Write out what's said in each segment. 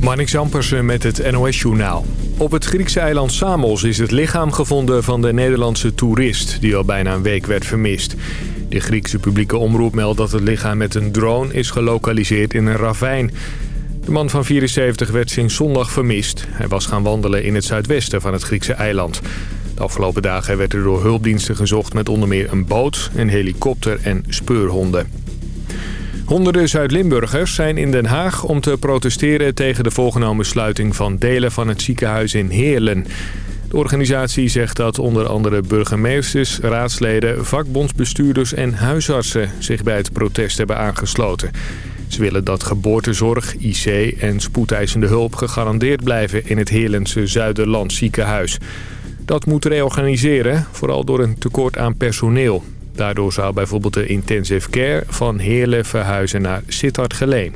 Marnix Ampersen met het NOS-journaal. Op het Griekse eiland Samos is het lichaam gevonden van de Nederlandse toerist... die al bijna een week werd vermist. De Griekse publieke omroep meldt dat het lichaam met een drone is gelokaliseerd in een ravijn. De man van 74 werd sinds zondag vermist. Hij was gaan wandelen in het zuidwesten van het Griekse eiland. De afgelopen dagen werd er door hulpdiensten gezocht met onder meer een boot, een helikopter en speurhonden. Honderden Zuid-Limburgers zijn in Den Haag om te protesteren tegen de voorgenomen sluiting van delen van het ziekenhuis in Heerlen. De organisatie zegt dat onder andere burgemeesters, raadsleden, vakbondsbestuurders en huisartsen zich bij het protest hebben aangesloten. Ze willen dat geboortezorg, IC en spoedeisende hulp gegarandeerd blijven in het Heerlense Zuiderland ziekenhuis. Dat moet reorganiseren, vooral door een tekort aan personeel. Daardoor zou bijvoorbeeld de intensive care van Heerlen verhuizen naar Sittard Geleen.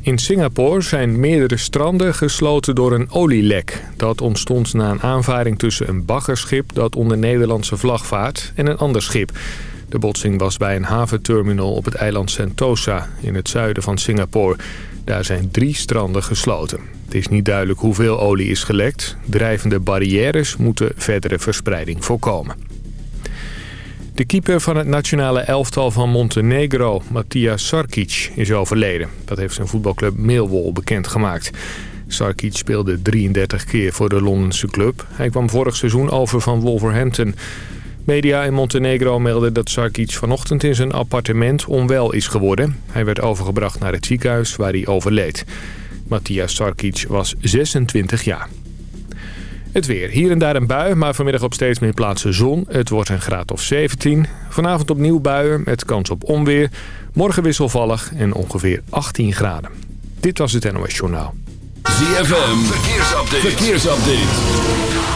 In Singapore zijn meerdere stranden gesloten door een olielek. Dat ontstond na een aanvaring tussen een baggerschip dat onder Nederlandse vlag vaart en een ander schip. De botsing was bij een haventerminal op het eiland Sentosa in het zuiden van Singapore. Daar zijn drie stranden gesloten. Het is niet duidelijk hoeveel olie is gelekt. Drijvende barrières moeten verdere verspreiding voorkomen. De keeper van het nationale elftal van Montenegro, Matija Sarkic, is overleden. Dat heeft zijn voetbalclub Millwall bekendgemaakt. Sarkic speelde 33 keer voor de Londense club. Hij kwam vorig seizoen over van Wolverhampton. Media in Montenegro melden dat Sarkic vanochtend in zijn appartement onwel is geworden. Hij werd overgebracht naar het ziekenhuis waar hij overleed. Matija Sarkic was 26 jaar. Het weer. Hier en daar een bui, maar vanmiddag op steeds meer plaatsen zon. Het wordt een graad of 17. Vanavond opnieuw buien met kans op onweer. Morgen wisselvallig en ongeveer 18 graden. Dit was het NOS Journaal. ZFM. Verkeersupdate. Verkeersupdate.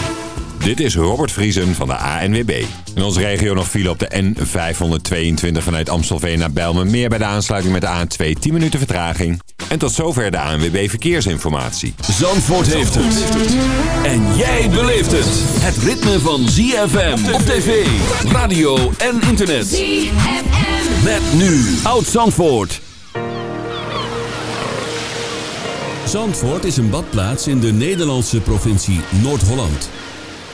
Dit is Robert Vriesen van de ANWB. In onze regio nog file op de N522 vanuit Amstelveen naar Bijlmermeer... bij de aansluiting met de A2 10 minuten vertraging. En tot zover de ANWB Verkeersinformatie. Zandvoort heeft het. En jij beleeft het. Het ritme van ZFM op tv, radio en internet. ZFM. Met nu Oud Zandvoort. Zandvoort is een badplaats in de Nederlandse provincie Noord-Holland.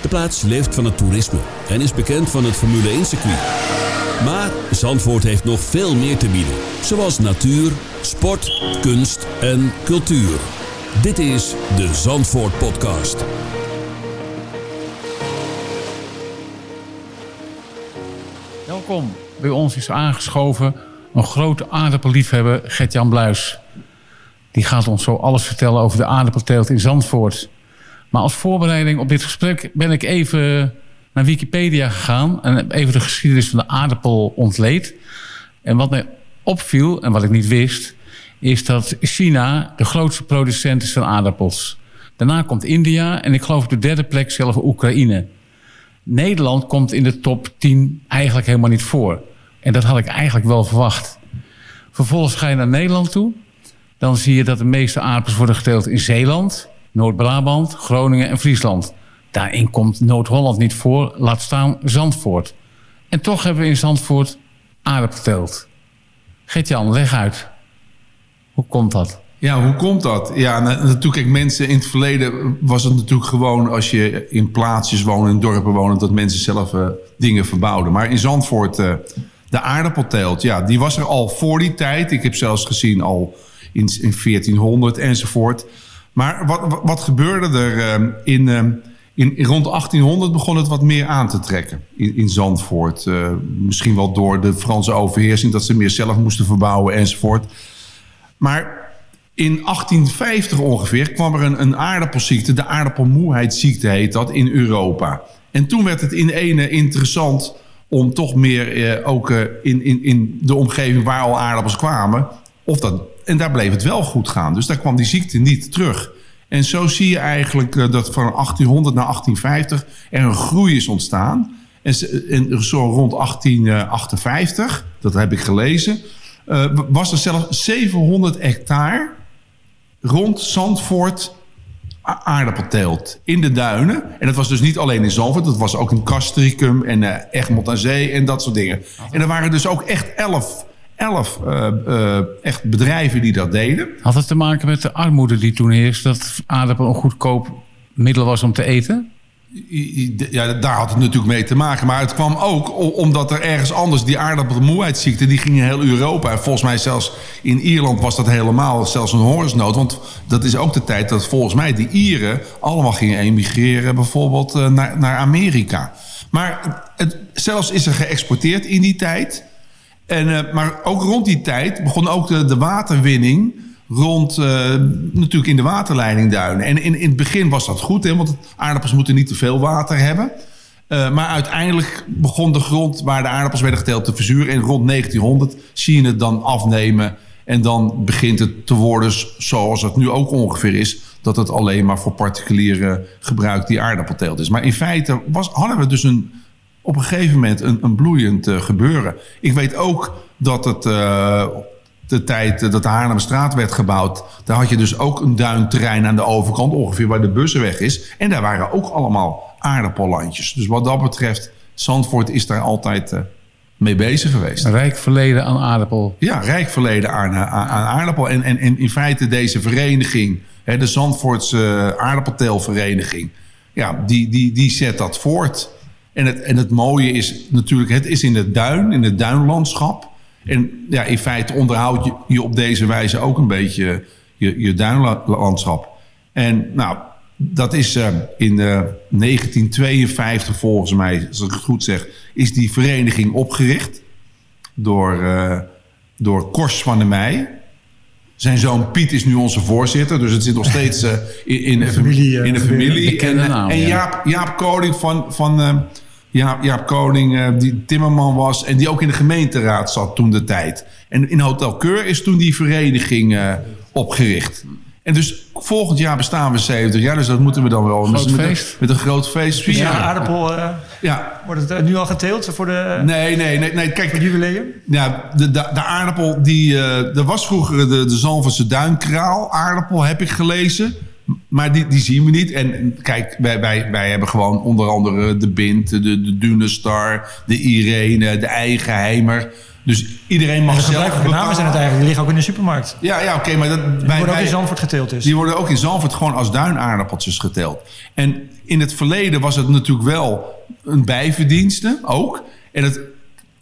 De plaats leeft van het toerisme en is bekend van het Formule 1-circuit. Maar Zandvoort heeft nog veel meer te bieden. Zoals natuur, sport, kunst en cultuur. Dit is de Zandvoort Podcast. Welkom. Bij ons is aangeschoven een grote aardappelliefhebber, Gert-Jan Bluis. Die gaat ons zo alles vertellen over de aardappelteelt in Zandvoort... Maar als voorbereiding op dit gesprek ben ik even naar Wikipedia gegaan... en even de geschiedenis van de aardappel ontleed. En wat mij opviel, en wat ik niet wist... is dat China de grootste producent is van aardappels. Daarna komt India en ik geloof op de derde plek zelf Oekraïne. Nederland komt in de top 10 eigenlijk helemaal niet voor. En dat had ik eigenlijk wel verwacht. Vervolgens ga je naar Nederland toe. Dan zie je dat de meeste aardappels worden geteeld in Zeeland... Noord-Brabant, Groningen en Friesland. Daarin komt Noord-Holland niet voor, laat staan Zandvoort. En toch hebben we in Zandvoort aardappelteelt. Geert-Jan, leg uit. Hoe komt dat? Ja, hoe komt dat? Ja, natuurlijk, mensen in het verleden was het natuurlijk gewoon als je in plaatsjes woonde, in dorpen woonde, dat mensen zelf uh, dingen verbouwden. Maar in Zandvoort, uh, de aardappelteelt, ja, die was er al voor die tijd. Ik heb zelfs gezien al in, in 1400 enzovoort. Maar wat, wat gebeurde er ehm, in, ehm, in, in, rond 1800 begon het wat meer aan te trekken in, Zandvoort. Uh, misschien wel door de Franse overheersing dat ze meer zelf moesten verbouwen enzovoort. Maar in 1850 ongeveer kwam er een, een aardappelziekte, de aardappelmoeheidsziekte heet dat, in Europa. En toen werd het in ene interessant om toch meer eh, ook uh, in, in, in de omgeving waar al aardappels kwamen, of dat en daar bleef het wel goed gaan. Dus daar kwam die ziekte niet terug. En zo zie je eigenlijk eh, dat van 1800 naar 1850 er een groei is ontstaan. En, zo rond 1858, dat heb ik gelezen, uh, was er zelfs 700 hectare rond Zandvoort aardappelteelt in de duinen. En dat was dus niet alleen in Zandvoort, dat was ook in Castricum en uh, Egmond aan Zee en dat soort dingen. En er waren dus ook echt elf elf uh, uh, echt bedrijven die dat deden. Had het te maken met de armoede die toen heerst? Dat aardappel een goedkoop middel was om te eten? Ja, daar had het natuurlijk mee te maken. Maar het kwam ook omdat er ergens anders die aardappelmoeheidsziekte... die ging in heel Europa. En volgens mij zelfs in Ierland was dat helemaal zelfs een hongersnood. Want dat is ook de tijd dat volgens mij die Ieren... allemaal gingen emigreren bijvoorbeeld naar, naar Amerika. Maar het, zelfs is er geëxporteerd in die tijd... En, uh, maar ook rond die tijd begon ook de, waterwinning rond, uh, natuurlijk in de waterleidingduinen. En in, in het begin was dat goed, hè, want aardappels moeten niet te veel water hebben. Uh, maar uiteindelijk begon de grond waar de aardappels werden geteeld te verzuren. En rond 1900 zie je het dan afnemen. En dan begint het te worden zoals het nu ook ongeveer is. Dat het alleen maar voor particuliere gebruik die aardappelteelt is. Maar in feite was, hadden we dus een op een gegeven moment een, een bloeiend uh, gebeuren. Ik weet ook dat het uh, de tijd dat de Haarlemstraat werd gebouwd... daar had je dus ook een duinterrein aan de overkant... ongeveer waar de bussenweg is. En daar waren ook allemaal aardappellandjes. Dus wat dat betreft, Zandvoort is daar altijd uh, mee bezig geweest. Rijk verleden aan aardappel. Ja, rijk verleden aan, aan, aan aardappel. En, en, en in feite deze vereniging... Hè, de Zandvoortse aardappelteelvereniging... ja, die, die, die zet dat voort... En het, en het mooie is natuurlijk, het is in het duin, in het duinlandschap. En ja, in feite onderhoud je, je op deze wijze ook een beetje je, je duinlandschap. En nou, dat is uh, in uh, 1952 volgens mij, als ik het goed zeg, is die vereniging opgericht door, uh, door Kors van der Meij. Zijn zoon Piet is nu onze voorzitter, dus het zit nog steeds uh, in, in, de familie. In de familie. En, naam, en Jaap, Jaap Koning van, van Jaap, Jaap Koning, uh, die timmerman was... en die ook in de gemeenteraad zat toen de tijd. En in Hotel Keur is toen die vereniging uh, opgericht. En dus volgend jaar bestaan we 70 jaar, dus dat moeten we dan wel... Groot dus feest. Met, met, een groot feest. Speciale ja. aardappel, uh, ja. wordt het nu al geteeld voor de... Nee, nee, nee. nee kijk, het jubileum? Ja, de, de, de aardappel, die, er was vroeger de, de Zalverse duinkraal aardappel, heb ik gelezen... Maar die, die zien we niet. En kijk, wij, wij, wij hebben gewoon onder andere de Bint, de, de Dunestar, de Irene, de Eigenheimer. Dus iedereen mag zelf De namen zijn het eigenlijk, die liggen ook in de supermarkt. Ja, ja oké, okay, maar dat... Die wij, worden ook in Zandvoort geteeld dus. Die worden ook in Zandvoort gewoon als duinaardappeltjes geteeld. En in het verleden was het natuurlijk wel een bijverdienste, ook. En het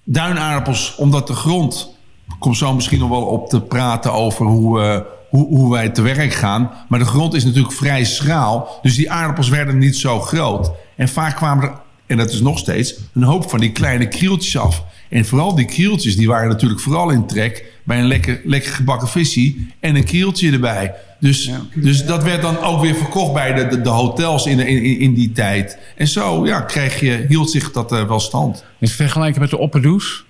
duinaardappels, omdat de grond... Komt zo misschien nog wel op te praten over hoe... Uh, hoe, hoe wij te werk gaan. Maar de grond is natuurlijk vrij schraal. Dus die aardappels werden niet zo groot. En vaak kwamen er, en dat is nog steeds, een hoop van die kleine krieltjes af. En vooral die krieltjes, die waren natuurlijk vooral in trek bij een lekker, lekker gebakken visie en een krieltje erbij. Dus, ja. dus dat werd dan ook weer verkocht bij de, de, de hotels in, in, in die tijd. En zo ja, kreeg je, hield zich dat uh, wel stand. Is het vergelijken met de opperdoes?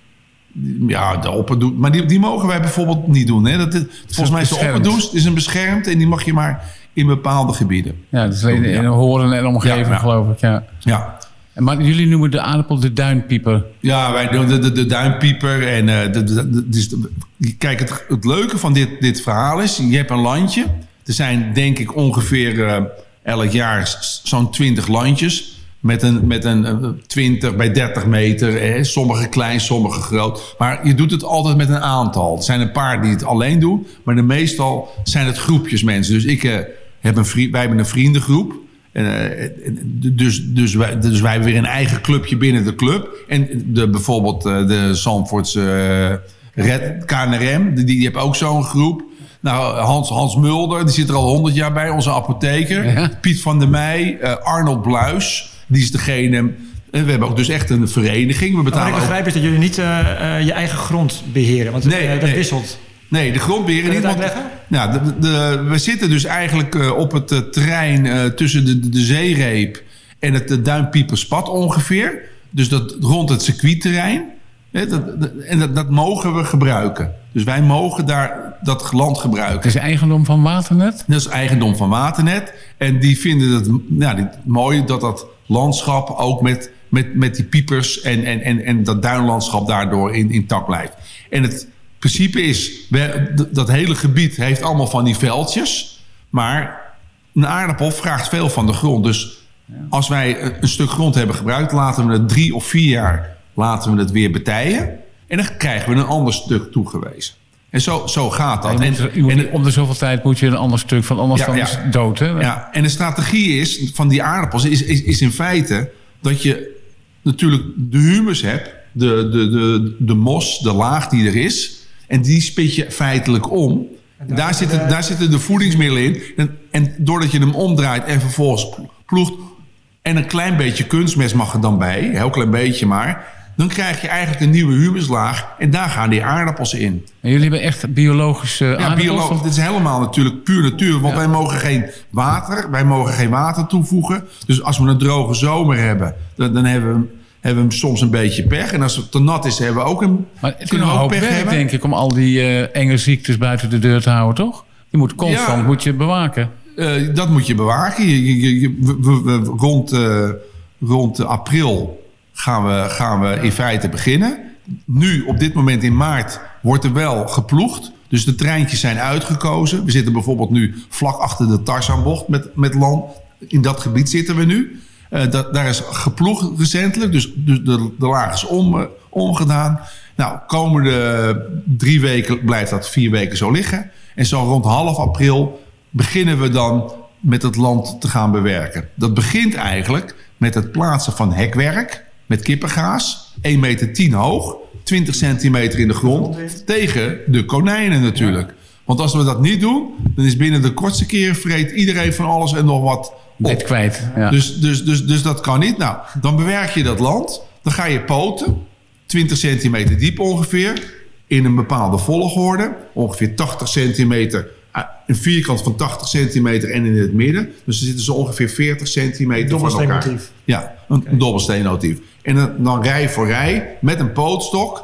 Ja, de opperdoes. Maar die, die mogen wij bijvoorbeeld niet doen. Hè? Dat, is, volgens mij is de opperdoes is een beschermd en die mag je maar in bepaalde gebieden. Ja, dat is in, in horen en omgeving, ja, ja. geloof ik. Ja. ja. Maar jullie noemen de aardappel de duinpieper. Ja, wij doen de, de, de duinpieper. En, uh, de, de, dus, kijk, het, het leuke van dit, dit verhaal is... je hebt een landje. Er zijn denk ik ongeveer uh, elk jaar zo'n 20 landjes met een, met een 20 bij 30 meter. Hè? Sommige klein, sommige groot. Maar je doet het altijd met een aantal. Er zijn een paar die het alleen doen. Maar de meestal zijn het groepjes mensen. Dus ik uh, heb een vriend, wij hebben een vriendengroep. Uh, dus, dus, wij, dus wij hebben weer een eigen clubje binnen de club. En de, bijvoorbeeld uh, de Zandvoortse Red KNRM. Die, die heeft ook zo'n groep. Nou, Hans, Hans Mulder, die zit er al 100 jaar bij, onze apotheker. Ja. Piet van der Meij, Arnold Bluis. Die is degene... We hebben ook dus echt een vereniging. We betalen wat ik begrijp is dat jullie niet uh, uh, je eigen grond beheren. Want nee, uh, dat nee. wisselt. Nee, de grond beheren niet. Want, nou, de, de, we zitten dus eigenlijk op het terrein tussen de, de zeereep en het Duinpieperspad ongeveer. Dus dat rond het circuitterrein. Dat, dat, en dat, dat mogen we gebruiken. Dus wij mogen daar dat land gebruiken. Dat is eigendom van Waternet? Dat is eigendom van Waternet. En die vinden het nou, mooi dat dat landschap ook met, met, met die piepers en, en, en, en dat duinlandschap daardoor in, intact blijft. En het principe is, we, dat hele gebied heeft allemaal van die veldjes. Maar een aardappel vraagt veel van de grond. Dus als wij een stuk grond hebben gebruikt, laten we het drie of vier jaar laten we het weer betijen. En dan krijgen we een ander stuk toegewezen. En zo, zo gaat dat. En, om de zoveel tijd moet je een ander stuk van anders Ja, dan ja. dood. Hè? ja, en de strategie is van die aardappels is, is, is in feite dat je natuurlijk de humus hebt, de, de, de, de mos, de laag die er is. En die spit je feitelijk om. Daar zitten, daar zitten de voedingsmiddelen in. En, en doordat je hem omdraait en vervolgens ploegt... en een klein beetje kunstmest mag er dan bij, een heel klein beetje maar... dan krijg je eigenlijk een nieuwe humuslaag en daar gaan die aardappels in. En jullie hebben echt biologische Ja, aardappels? bioloog, of- dit is helemaal natuurlijk puur natuur. Want Ja. wij mogen geen water, wij mogen geen water toevoegen. Dus als we een droge zomer hebben, dan, dan hebben, we, hebben we soms een beetje pech. En als het te nat is, hebben we ook een, Maar het kunnen we ook pech werk, hebben. denk ik, om al die eh, enge ziektes buiten de deur te houden, toch? Je moet constant Ja. moet je bewaken. Eh, dat moet je bewaken. Je, je, je- je- we- we- we- rond eh, rond april gaan we, gaan we in feite beginnen. Nu, op dit moment in maart, wordt er wel geploegd. Dus de treintjes zijn uitgekozen. We zitten bijvoorbeeld nu vlak achter de Tarzanbocht met, met land. In dat gebied zitten we nu. Eh, daar is geploegd recentelijk. Dus, dus de, de laag is om, eh, omgedaan. Nou, komende drie weken blijft dat vier weken zo liggen. En zo rond half april beginnen we dan met het land te gaan bewerken. Dat begint eigenlijk met het plaatsen van hekwerk met kippengaas. 1,10 meter hoog, 20 centimeter in de grond. Tegen de konijnen natuurlijk. Want als we dat niet doen, dan is binnen de kortste keren vreet iedereen van alles en nog wat op. Net kwijt. Ja. Dus, dus, dus, dus dat kan niet. Nou, dan bewerk je dat land. Dan ga je poten. 20 centimeter diep ongeveer. In een bepaalde volgorde. Ongeveer 80 centimeter. Ah, Een vierkant van 80 centimeter en in het midden. Dus dan zitten ze ongeveer 40 centimeter van elkaar. Ja, een, een dobbelsteenmotief. En dan, dan rij voor rij met een pootstok.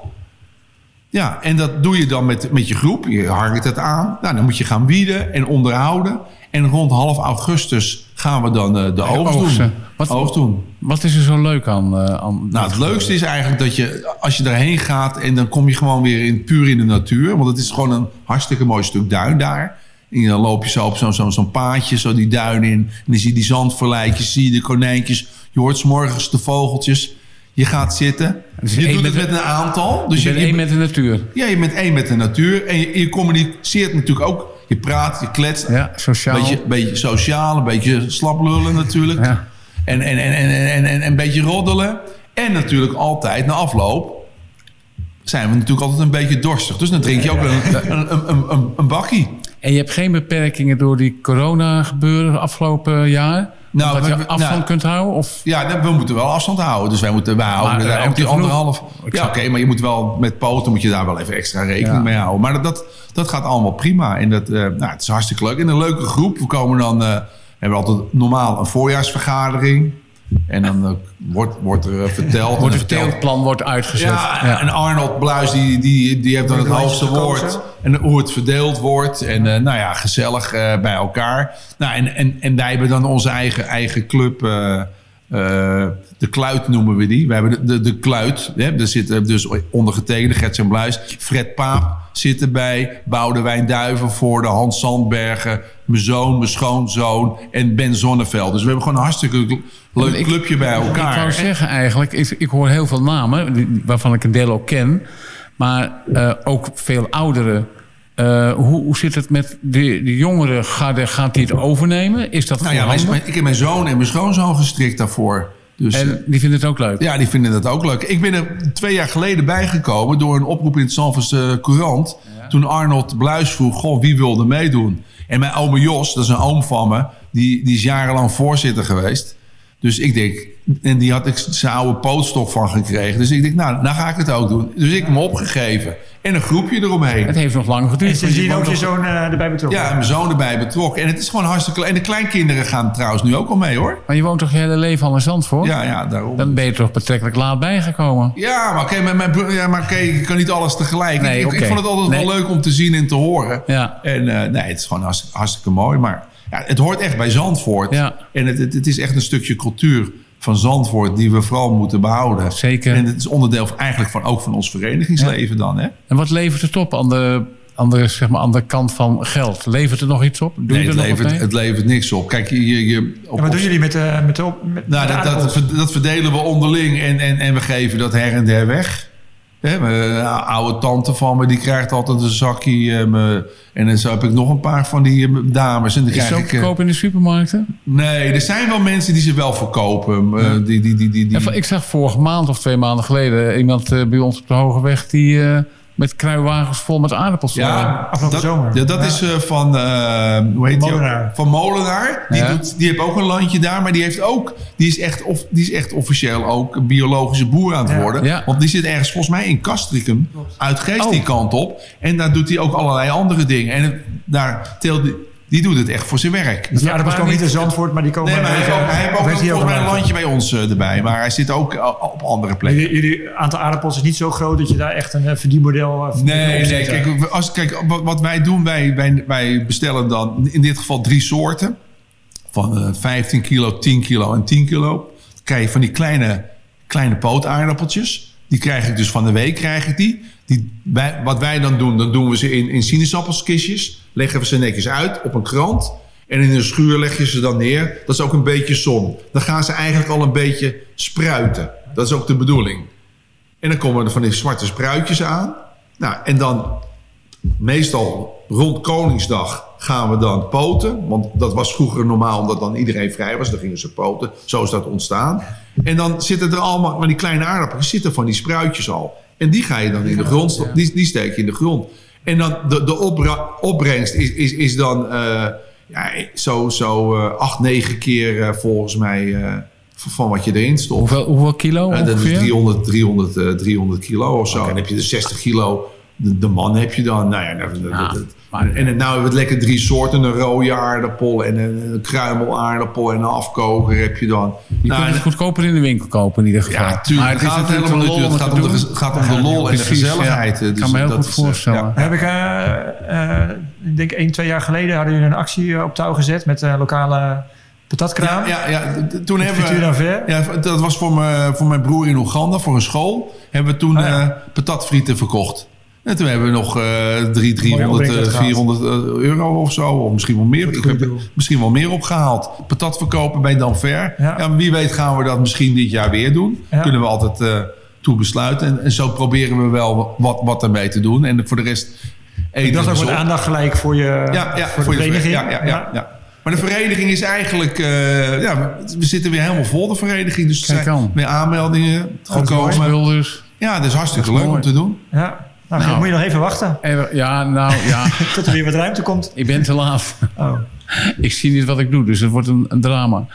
Ja, en dat doe je dan met, met je groep. Je harkt het aan. Nou, dan moet je gaan wieden en onderhouden. En rond half augustus gaan we dan eh, de oogst oogsten. doen. Wat- Oogst doen. Wat is er zo leuk aan? eh, aan Nou, het leukste is eigenlijk dat je, als je daarheen gaat... en dan kom je gewoon weer in, puur in de natuur. Want het is gewoon een hartstikke mooi stuk duin daar. En dan loop je zo op zo'n zo'n zo'n paadje, zo die duin in. En dan zie je die zandverleidjes, zie je de konijntjes. Je hoort 's morgens de vogeltjes. Je gaat zitten. Dus je doet met het met een aantal. Dus je je, bent één met de natuur. ja, je bent één met de natuur. En je, je communiceert natuurlijk ook. Je praat, je kletst. Ja, sociaal. Beetje, beetje sociaal, een beetje slaplullen natuurlijk. Ja. En, en, en, en, en, en een beetje roddelen. En natuurlijk altijd na afloop zijn we natuurlijk altijd een beetje dorstig. Dus dan drink je ook een, een, een, een, een, een bakkie. En je hebt geen beperkingen door die corona gebeuren afgelopen jaar? Nou, dat we- je we- afstand nou, kunt houden? Of? Ja, we moeten wel afstand houden. Dus wij moeten wij houden Maar, daar eh, ook die anderhalf. Ja, oké, maar je moet wel met poten moet je daar wel even extra rekening Ja. mee houden. Maar dat, dat, dat gaat allemaal prima. En dat, eh, nou, het is hartstikke leuk. En een leuke groep. We komen dan, eh, hebben we altijd normaal een voorjaarsvergadering. En dan eh, wordt, wordt er eh, verteld. Wordt het teeltplan wordt uitgezet? Ja, en Arnold Bluis die, die, die heeft dan het hoogste woord. En hoe het verdeeld wordt. En eh, nou ja, gezellig eh, bij elkaar. Nou, en, en, en wij hebben dan onze eigen, eigen club. eh, eh, de Kluit noemen we die. We hebben de, de, de Kluit. Hè? Er zitten dus ondergetekende Gertjan Bluis. Fred Paap zit erbij. Boudewijn Duivenvoorde. Hans Sandbergen. Mijn zoon, mijn schoonzoon. En Ben Zonneveld. Dus we hebben gewoon een hartstikke leuk Ik- clubje bij elkaar. Ik wou zeggen eigenlijk, ik, ik hoor heel veel namen, waarvan ik een deel ook ken. Maar eh, ook veel ouderen. Eh, hoe, hoe zit het met de, de jongere garde? Gaat die het overnemen? Is dat Nou ja, voorhanden? mijn- ik heb mijn zoon en mijn schoonzoon gestrikt daarvoor. Dus eh, En die vinden het ook leuk? ja, die vinden dat ook leuk. Ik ben er twee jaar geleden bijgekomen door een oproep in het Zalvers Courant. Toen Arnold Bluis vroeg, goh, wie wilde meedoen? En mijn ome Jos, dat is een oom van me, die, die is jarenlang voorzitter geweest. Dus ik denk, en die had ik zijn oude pootstok van gekregen. Dus ik denk, nou, dan ga ik het ook doen. Dus ik heb hem opgegeven. En een groepje eromheen. Het heeft nog lang geduurd. En sindsdien woont ook je zoon eh, erbij betrokken. Ja, mijn zoon erbij betrokken. En het is gewoon hartstikke leuk. En de kleinkinderen gaan trouwens nu ook al mee, hoor. Maar je woont toch je hele leven al in Zandvoort? Ja, ja, daarom. Dan ben je toch betrekkelijk laat bijgekomen? Ja, maar oké, maar, maar, ja, maar oké, ik kan niet alles tegelijk. Nee, ik, ik- ik oké. vond het altijd Nee. wel leuk om te zien en te horen. Ja. En eh, nee, het is gewoon hartstikke, hartstikke mooi. Maar ja, het hoort echt bij Zandvoort. Ja. En het, het, het is echt een stukje cultuur van Zandvoort die we vooral moeten behouden. Zeker. En het is onderdeel van, eigenlijk van, ook van ons verenigingsleven dan. Hè? En wat levert het op aan de, aan de, zeg maar, aan de kant van geld? Levert er nog iets op? Doe Nee, je het er nog wat levert, mee? het levert niks op. Kijk, je, je, je- op, En wat doen jullie met, eh met de op- met Nou, de dat, dat, dat verdelen we onderling en, en, en we geven dat her en der weg. Hè, mijn eh, oude tante van me, die krijgt altijd een zakje. eh, en dan zo heb ik nog een paar van die eh, dames. En die Is krijg verkoop in de supermarkten? nee, er zijn wel mensen die ze wel verkopen. die, die, die, die, die, ik zag vorige maand of twee maanden geleden iemand bij ons op de Hoge Weg die met kruiwagens vol met aardappels. eh, Ja, afgelopen dat, zomer. Ja, dat Ja. is eh, van, eh, hoe heet die? Molenaar. Van Molenaar. Die, Ja. doet, die heeft ook een landje daar, maar die, heeft ook, die, is echt, of, die is echt officieel ook een biologische boer aan het Ja. worden. Ja. Want die zit ergens volgens mij in Castricum, uit Geest die Oh. kant op. En daar doet hij ook allerlei andere dingen. En het- daar teelt die, die doet het echt voor zijn werk. Dus ja, dat was komen niet in Zandvoort, maar die komen... Nee, maar hij heeft ook, hij heeft ook volgens mij een ook landje bij ons eh, erbij. Maar hij zit ook eh, op andere plekken. Jullie, jullie aantal aardappels is niet zo groot dat je daar echt een eh, verdienmodel voor Nee, nee kijk, als, kijk wat, wat wij doen, wij, wij, wij bestellen dan in dit geval drie soorten. Van eh, 15 kilo, 10 kilo en 10 kilo. Dan krijg je van die kleine, kleine pootaardappeltjes. Die krijg ik dus van de week, krijg ik die. die wij, wat wij dan doen, dan doen we ze in, in sinaasappelskistjes. Leggen we ze netjes uit op een krant. En in een schuur leg je ze dan neer. Dat is ook een beetje zon. Dan gaan ze eigenlijk al een beetje spruiten. Dat is ook de bedoeling. En dan komen er van die zwarte spruitjes aan. Nou, en dan meestal rond Koningsdag gaan we dan poten. Want dat was vroeger normaal, omdat dan iedereen vrij was. Dan gingen ze poten. Zo is dat ontstaan. En dan zitten er allemaal, maar die kleine aardappelen zitten van die spruitjes al. En die ga je dan in de grond, die, die steek je in de grond. En dan de, de opbra- opbrengst is, is, is dan eh, ja, zo, zo eh, acht, negen keer eh, volgens mij eh, van wat je erin stopt. Hoeveel, hoeveel kilo Ja, dat is ongeveer? 300, 300, eh, 300 kilo of zo. Dan heb je de 60 kilo. De, de man heb je dan. Nou ja, dat- dat- Ja, dat- maar- en nou hebben we het lekker drie soorten. Een rode aardappel en een, een kruimelaardappel en een afkoker heb je dan. Je Nou, kunt het goedkoper in de winkel kopen in ieder geval. ja, tuurlijk. Maar het gaat natuurlijk helemaal lol Het gaat om de, gaat om lol en de gezelligheid. ja. Ik dus kan me heel dat goed is, eh, voorstellen. ja. Heb ik, eh, eh, ik denk één, twee jaar geleden hadden jullie een actie op touw gezet met lokale patatkraam. Ja, ja, toen hebben ver. Ja, dat was voor, me, voor mijn broer in Oeganda, voor een school. Hebben we toen Ah, ja. eh, patatfrieten verkocht. En toen hebben we nog eh drie, 300, opbrengst eh, gehad. 400 eh, euro of zo. Of misschien wel meer. Ik heb misschien wel meer opgehaald. Patat verkopen bij Danver. Ja. Ja. wie weet gaan we dat misschien dit jaar weer doen. Ja. Kunnen we altijd eh toe besluiten. En, en zo proberen we wel wat, wat ermee te doen. En voor de rest eten Ik dacht ook op. aandacht gelijk voor je, Ja, ja voor de je vereniging. Ja, ja, ja, ja. Maar de vereniging is eigenlijk... eh, ja, we zitten weer helemaal vol, de vereniging. Dus er zijn weer aanmeldingen gekomen. Spulders. Ja, dat is hartstikke Dat is leuk mooi. om te doen. Ja. Nou, Nou. moet je nog even wachten En, ja, nou ja, tot er weer wat ruimte komt. ik ben te laat. Oh. ik zie niet wat ik doe, dus het wordt een, een drama.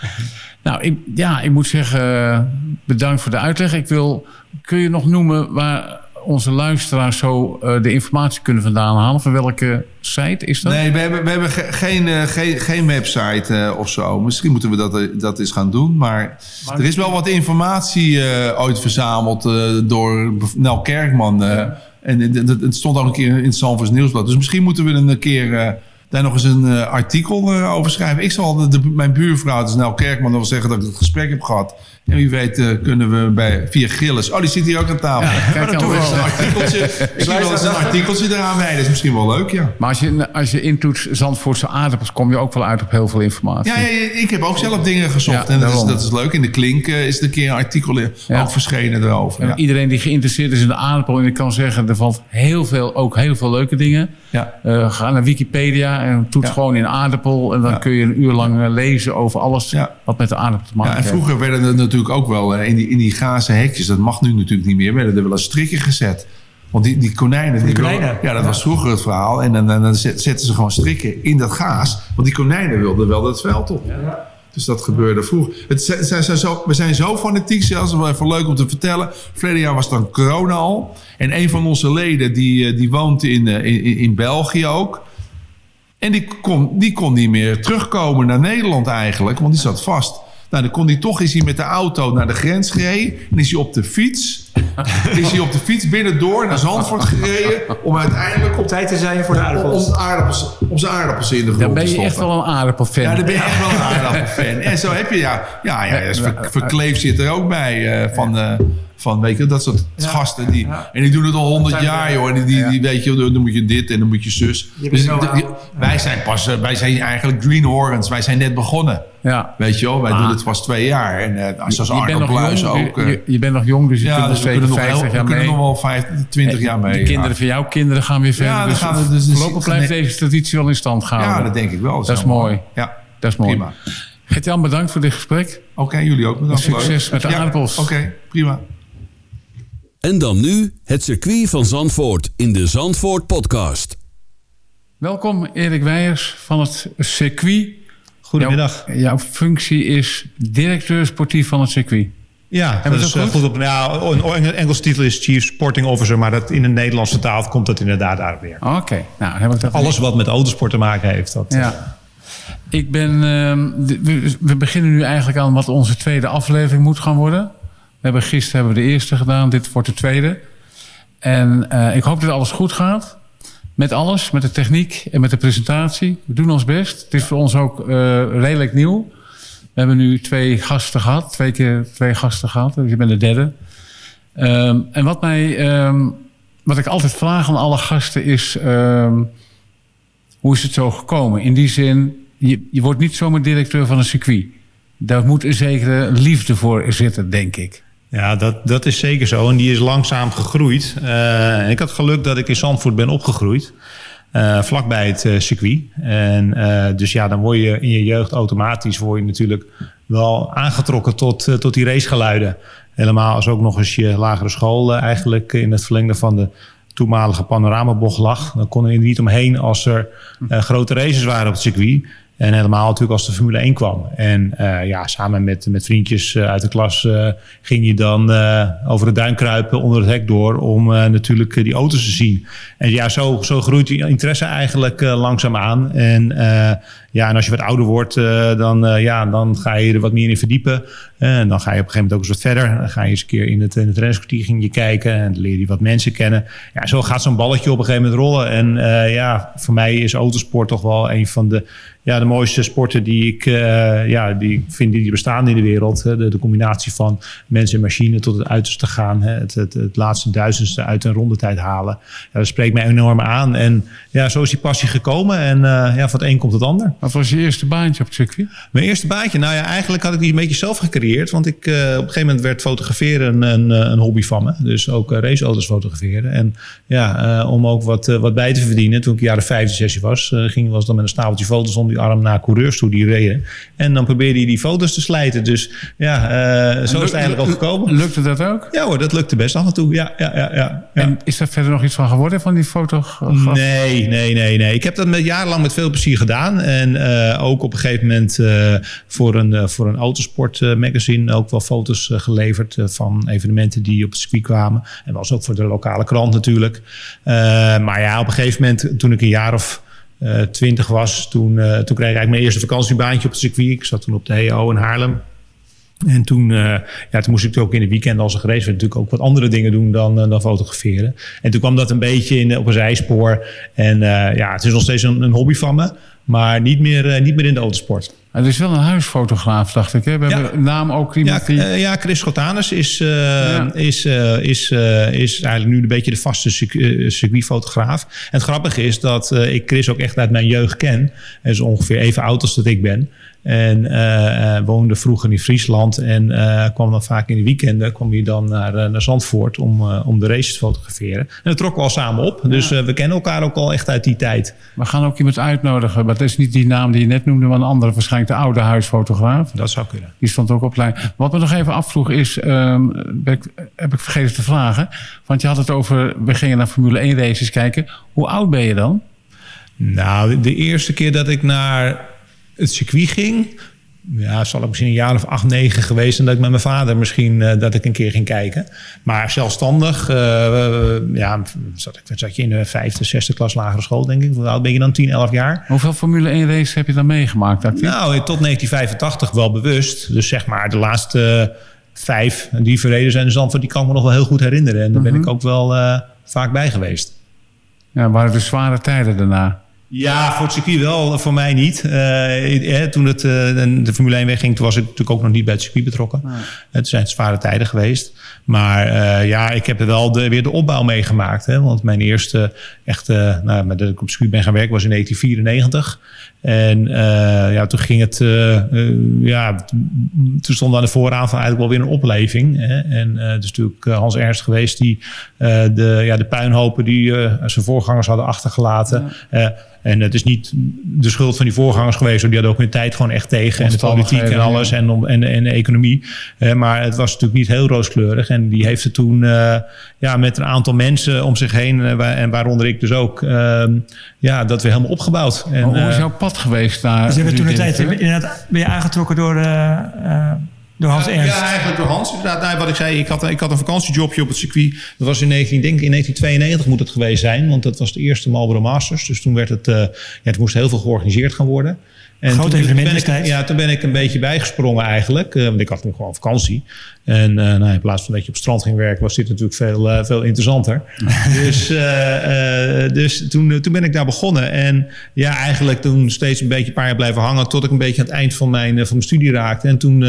Nou, ik, ja, ik moet zeggen, eh, bedankt voor de uitleg. Ik wil, kun je nog noemen waar onze luisteraars zo eh, de informatie kunnen vandaan halen? Van welke site is dat? Nee, we hebben, we hebben ge- geen, eh, geen, geen website eh, of zo. Misschien moeten we dat, dat eens gaan doen. Maar, er is wel wat informatie eh, ooit verzameld eh, door Nel Kerkman. eh, En het- stond ook een keer in het Zandvoors Nieuwsblad. Dus misschien moeten we een keer eh, daar nog eens een eh, artikel eh, over schrijven. Ik zal mijn buurvrouw, dus Nel Kerkman, nog zeggen dat ik het gesprek heb gehad. En wie weet eh, kunnen we bij, via Gilles... Oh, die zit hier ook aan tafel. kijk Ja, toch eens een artikeltje. Misschien wel eens een artikeltje eraan wijden. Dat is misschien wel leuk, ja. Maar als je, als je intoetst Zandvoortse aardappels, kom je ook wel uit op heel veel informatie. Ja, ja, ik heb ook zelf dingen gezocht. Ja, en dat is, dat is leuk. In de Klink eh, is er een keer een artikel Ja. ook verschenen erover. Iedereen die geïnteresseerd is in de aardappel, en ik kan zeggen, er valt heel veel, ook heel veel leuke dingen. Ja. Eh, ga naar Wikipedia en toets gewoon in aardappel. En dan kun je een uur lang eh, lezen over alles wat met de aardappel te maken Ja, en heeft. vroeger werden er natuurlijk ook wel eh, in die, in die gazen hekjes, dat mag nu natuurlijk niet meer, werden er wel eens strikken gezet. Want die, die konijnen... die wilden- ja, dat was vroeger het verhaal. En dan, dan, dan zet- zetten ze gewoon strikken in dat gaas. Want die konijnen wilden wel dat veld op. Dus dat gebeurde vroeger. Het zijn, zijn, zijn zo, we zijn zo fanatiek zelfs. Wel even leuk om te vertellen. Verleden jaar was dan corona al. En een van onze leden die, eh, die woont in, eh, in, in België ook. En die kon, die kon niet meer terugkomen naar Nederland eigenlijk, want die zat vast. Nou, dan kon hij toch is hij met de auto naar de grens gereden. En is hij op de fiets. is hij op de fiets binnendoor naar Zandvoort gereden. Om uiteindelijk op, Tijd te zijn voor de om, aardappels. om, aardappels, om zijn aardappels in de grond Dan ben te je echt wel een aardappelfan. Ja, dan ben je echt wel een aardappelfan. En zo heb je, ja, ja, ja, ja ver, Verkleef zit er ook bij. eh, van, eh, van, weet je, dat soort gasten. Die, ja. En die doen het al honderd jaar, joh. En die, die, die weet je, dan moet je dit en dan moet je zus. Je Dus, die- wij zijn pas, eh, wij zijn eigenlijk greenhorns. Wij zijn net begonnen. Ja. Weet je wel, wij Ah. doen het pas twee jaar. En eh zoals je, bent Arno nog Bluis ook. je bent nog jong, dus je ja, kunt dus zeker kunnen nog, 50 heel- we jaar kunnen nog wel 25, 20 jaar mee. De kinderen ja. van jouw kinderen gaan weer verder. Ja, dan dus gaan we- dus- dus- voorlopig blijft deze traditie wel in stand gehouden. Ja, dat denk ik wel. Dat is mooi. Ja, Dat is mooi. prima. Gert-Jan, bedankt voor dit gesprek. Oké, jullie ook bedankt. Succes met de Ja, aardappels. Oké, prima. En dan nu het circuit van Zandvoort in de Zandvoort podcast. Welkom Erik Weijers van het circuit. Goedemiddag. Jouw, jouw functie is directeur sportief van het circuit. Ja, we dat is eh, goed? goed op. Ja, een Engelse titel is Chief Sporting Officer, maar dat in de Nederlandse taal komt dat inderdaad daarop weer. Oké, nou heb ik dat Alles wat met autosport te maken heeft. Dat, eh, Ja. Ik ben, ehm, we, we beginnen nu eigenlijk aan wat onze tweede aflevering moet gaan worden. We hebben gisteren hebben we de eerste gedaan, dit wordt de tweede. En eh, ik hoop dat alles goed gaat. Met alles, met de techniek en met de presentatie. We doen ons best. Het is voor ons ook eh, redelijk nieuw. We hebben nu twee gasten gehad, twee keer twee gasten gehad. Dus ik ben de derde. Ehm, en wat, mij, ehm, wat ik altijd vraag aan alle gasten is... ehm, hoe is het zo gekomen? In die zin, je, je wordt niet zomaar directeur van een circuit. Daar moet een zekere liefde voor zitten, denk ik. Ja, dat, dat is zeker zo. En die is langzaam gegroeid. Eh, ik had geluk dat ik in Zandvoort ben opgegroeid. Eh, vlakbij het eh, circuit. En eh, dus ja, dan word je in je jeugd automatisch word je natuurlijk wel aangetrokken tot, tot die racegeluiden. Helemaal als ook nog eens je lagere school eigenlijk in het verlengde van de toenmalige panoramabocht lag. Dan kon je er niet omheen als er grote races waren op het circuit. En helemaal natuurlijk als de Formule 1 kwam. En eh, ja, samen met, met vriendjes eh, uit de klas eh, ging je dan over het duin kruipen onder het hek door om natuurlijk die auto's te zien. En ja, zo, zo groeit die interesse eigenlijk langzaam aan. En ja, en als je wat ouder wordt, eh, dan, eh, ja, dan ga je er wat meer in verdiepen. Eh, en dan ga je op een gegeven moment ook eens wat verder. Dan ga je eens een keer in het, in het kijken en dan leer je wat mensen kennen. Ja, zo gaat zo'n balletje op een gegeven moment rollen. En ja, voor mij is autosport toch wel een van de, ja, de mooiste sporten die ik, ja, die vind die bestaan in de wereld. De, de combinatie van mensen en machine tot het uiterste gaan. Het, het, het laatste duizendste uit een rondetijd halen. Ja, dat spreekt mij enorm aan. En ja, zo is die passie gekomen. En ja, van het een komt het ander. Wat was je eerste baantje op het circuit? Mijn eerste baantje, nou ja, eigenlijk had ik die een beetje zelf gecreëerd. Want ik, eh, op een gegeven moment werd fotograferen een, een, een hobby van me. Dus ook eh, raceauto's fotograferen. En ja, eh, om ook wat, eh, wat bij te verdienen. Toen ik jaren 15, 16 was, eh, ging was dan met een stapeltje foto's om die arm naar coureurs toe die reden. En dan probeerde je die foto's te slijten. Dus ja, eh, zo is het eigenlijk al gekomen. Lukte dat ook? Ja hoor, dat lukte best af en toe. Ja, ja, ja, ja. ja. En is daar verder nog iets van geworden van die fotograaf? Nee, nee, nee, nee. Ik heb dat met, jarenlang met veel plezier gedaan. En eh, ook op een gegeven moment eh, voor een, eh, voor een autosport eh, magazine ook wel foto's geleverd van evenementen die op het circuit kwamen. En was ook voor de lokale krant natuurlijk. Maar ja, op een gegeven moment toen ik een jaar of twintig was, toen, toen kreeg ik mijn eerste vakantiebaantje op het circuit. Ik zat toen op de HO in Haarlem. En toen, ja, toen moest ik ook in de weekend als er gereisd werd natuurlijk ook wat andere dingen doen dan, dan fotograferen. En toen kwam dat een beetje in, op een zijspoor. En ja, het is nog steeds een, een hobby van me. Maar niet meer, eh, niet meer in de autosport. Er is wel een huisfotograaf, dacht ik. Hè? We Ja. hebben naam ook Ja, iemand die... eh, ja, Chris Schotanus is, eh, Ja. is, is, is eigenlijk nu een beetje de vaste circu- circuitfotograaf. En het grappige is dat ik Chris ook echt uit mijn jeugd ken. Hij is ongeveer even oud als dat ik ben. En eh, woonde vroeger in Friesland en eh, kwam dan vaak in de weekenden kwam hij dan naar, naar Zandvoort om, om de races te fotograferen. En dat trokken we al samen op. Dus we kennen elkaar ook al echt uit die tijd. We gaan ook iemand uitnodigen. Maar het is niet die naam die je net noemde, maar een andere. Waarschijnlijk de oude huisfotograaf. Dat zou kunnen. Die stond ook op lijn. Wat me nog even afvroeg is, ehm, ik, heb ik vergeten te vragen. Want je had het over, we gingen naar Formule 1 races kijken. Hoe oud ben je dan? Nou, de eerste keer dat ik naar het circuit ging... Ja, zal ik misschien een jaar of acht, negen geweest... en dat ik met mijn vader misschien eh, dat ik een keer ging kijken. Maar zelfstandig, eh, ja, zat, ik, zat je in de vijfde, zesde klas lagere school, denk ik. Hoe oud ben je dan? 10, 11 jaar? Hoeveel Formule 1 races heb je dan meegemaakt? actief? Nou, tot 1985 wel bewust. Dus zeg maar de laatste eh, vijf die verreden zijn in Zandvoort... die kan ik me nog wel heel goed herinneren. En daar ben ik ook wel eh, vaak bij geweest. Ja, waren dus zware tijden daarna. Ja, voor het circuit wel, voor mij niet. Uh, toen het, uh, de Formule 1 wegging, toen was ik natuurlijk ook nog niet bij het circuit betrokken. Het zijn zware tijden geweest. Maar uh, ja, ik heb er wel de, weer de opbouw meegemaakt. Hè? Want mijn eerste echte, nou, met dat ik op circuit ben gaan werken, was in 1994. En ja, toen ging het, ja, toen stond aan de vooraan van eigenlijk wel weer een opleving. Hè? En het is natuurlijk Hans Ernst geweest die de, ja, de puinhopen die zijn voorgangers hadden achtergelaten. Ja. En het is niet de schuld van die voorgangers geweest. Die hadden ook hun tijd gewoon echt tegen. En de politiek en alles. En, om, en, en de economie. Uh, maar het was natuurlijk niet heel rooskleurig. En die heeft het toen uh, ja, met een aantal mensen om zich heen. Uh, en waaronder ik dus ook. Ehm, ja, dat weer helemaal opgebouwd. En, hoe is jouw pad geweest daar? Dus je toen een tijd inderdaad, ben je aangetrokken door... Door Hans Ernst? Ja, eigenlijk door Hans. Inderdaad, nou, wat ik zei, ik had, ik had een vakantiejobje op het circuit. Dat was in 19, denk in 1992 moet het geweest zijn. Want dat was de eerste Marlboro Masters. Dus toen werd het, uh, ja, het moest heel veel georganiseerd gaan worden. En Groot evenement? Ja, toen ben ik een beetje bijgesprongen eigenlijk. Uh, want ik had toen gewoon vakantie. En uh, nou, in plaats van dat je op het strand ging werken, was dit natuurlijk veel, uh, veel interessanter. dus dus toen, toen ben ik daar begonnen. En ja, eigenlijk toen steeds een beetje een paar jaar blijven hangen. Tot ik een beetje aan het eind van mijn, van mijn studie raakte. En toen,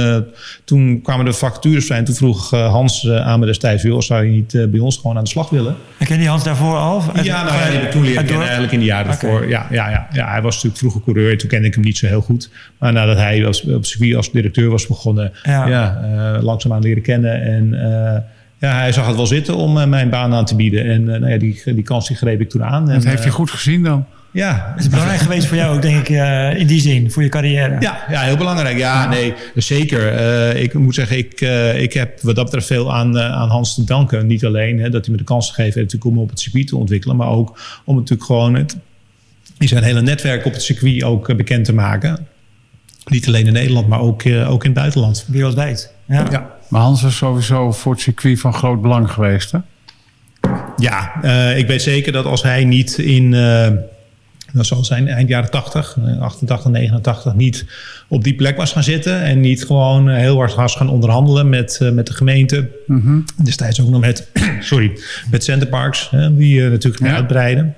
toen kwamen de vacatures vrij. En toen vroeg Hans aan me destijds: joh, zou je niet bij ons gewoon aan de slag willen? En ken je Hans daarvoor al? ja, nou ja, die toen leerde ik eigenlijk in de jaren okay. daarvoor. Ja, ja, ja, ja, hij was natuurlijk vroeger coureur. Toen kende ik hem niet zo heel goed. Maar nadat hij als, op circuit als directeur was begonnen, ja. ja langzaamaan leren kennen. En uh, ja, hij zag het wel zitten om uh, mijn baan aan te bieden. En nou ja, die, die kans die greep ik toen aan. Dat en, heeft je goed gezien dan? Ja. Het is belangrijk geweest voor jou ook, denk ik, uh, in die zin, voor je carrière. Ja, ja heel belangrijk. Ja, ja. nee, zeker. Uh, ik moet zeggen, ik, uh, ik heb wat dat betreft veel aan, aan Hans te danken. Niet alleen hè, dat hij me de kans gegeven heeft om op het circuit te ontwikkelen, maar ook om natuurlijk gewoon het, zijn hele netwerk op het circuit ook bekend te maken. Niet alleen in Nederland, maar ook, uh, ook in het buitenland. Wereldwijd. Ja. ja. Maar Hans is sowieso voor het circuit van groot belang geweest, hè? Ja, uh, ik weet zeker dat als hij niet in... Uh, dat zal zijn eind jaren 80, 88, 89, niet op die plek was gaan zitten. En niet gewoon heel hard was gaan onderhandelen met, met de gemeente. Mm -hmm. Destijds ook nog met, sorry, met Centerparks, die natuurlijk ja. uitbreiden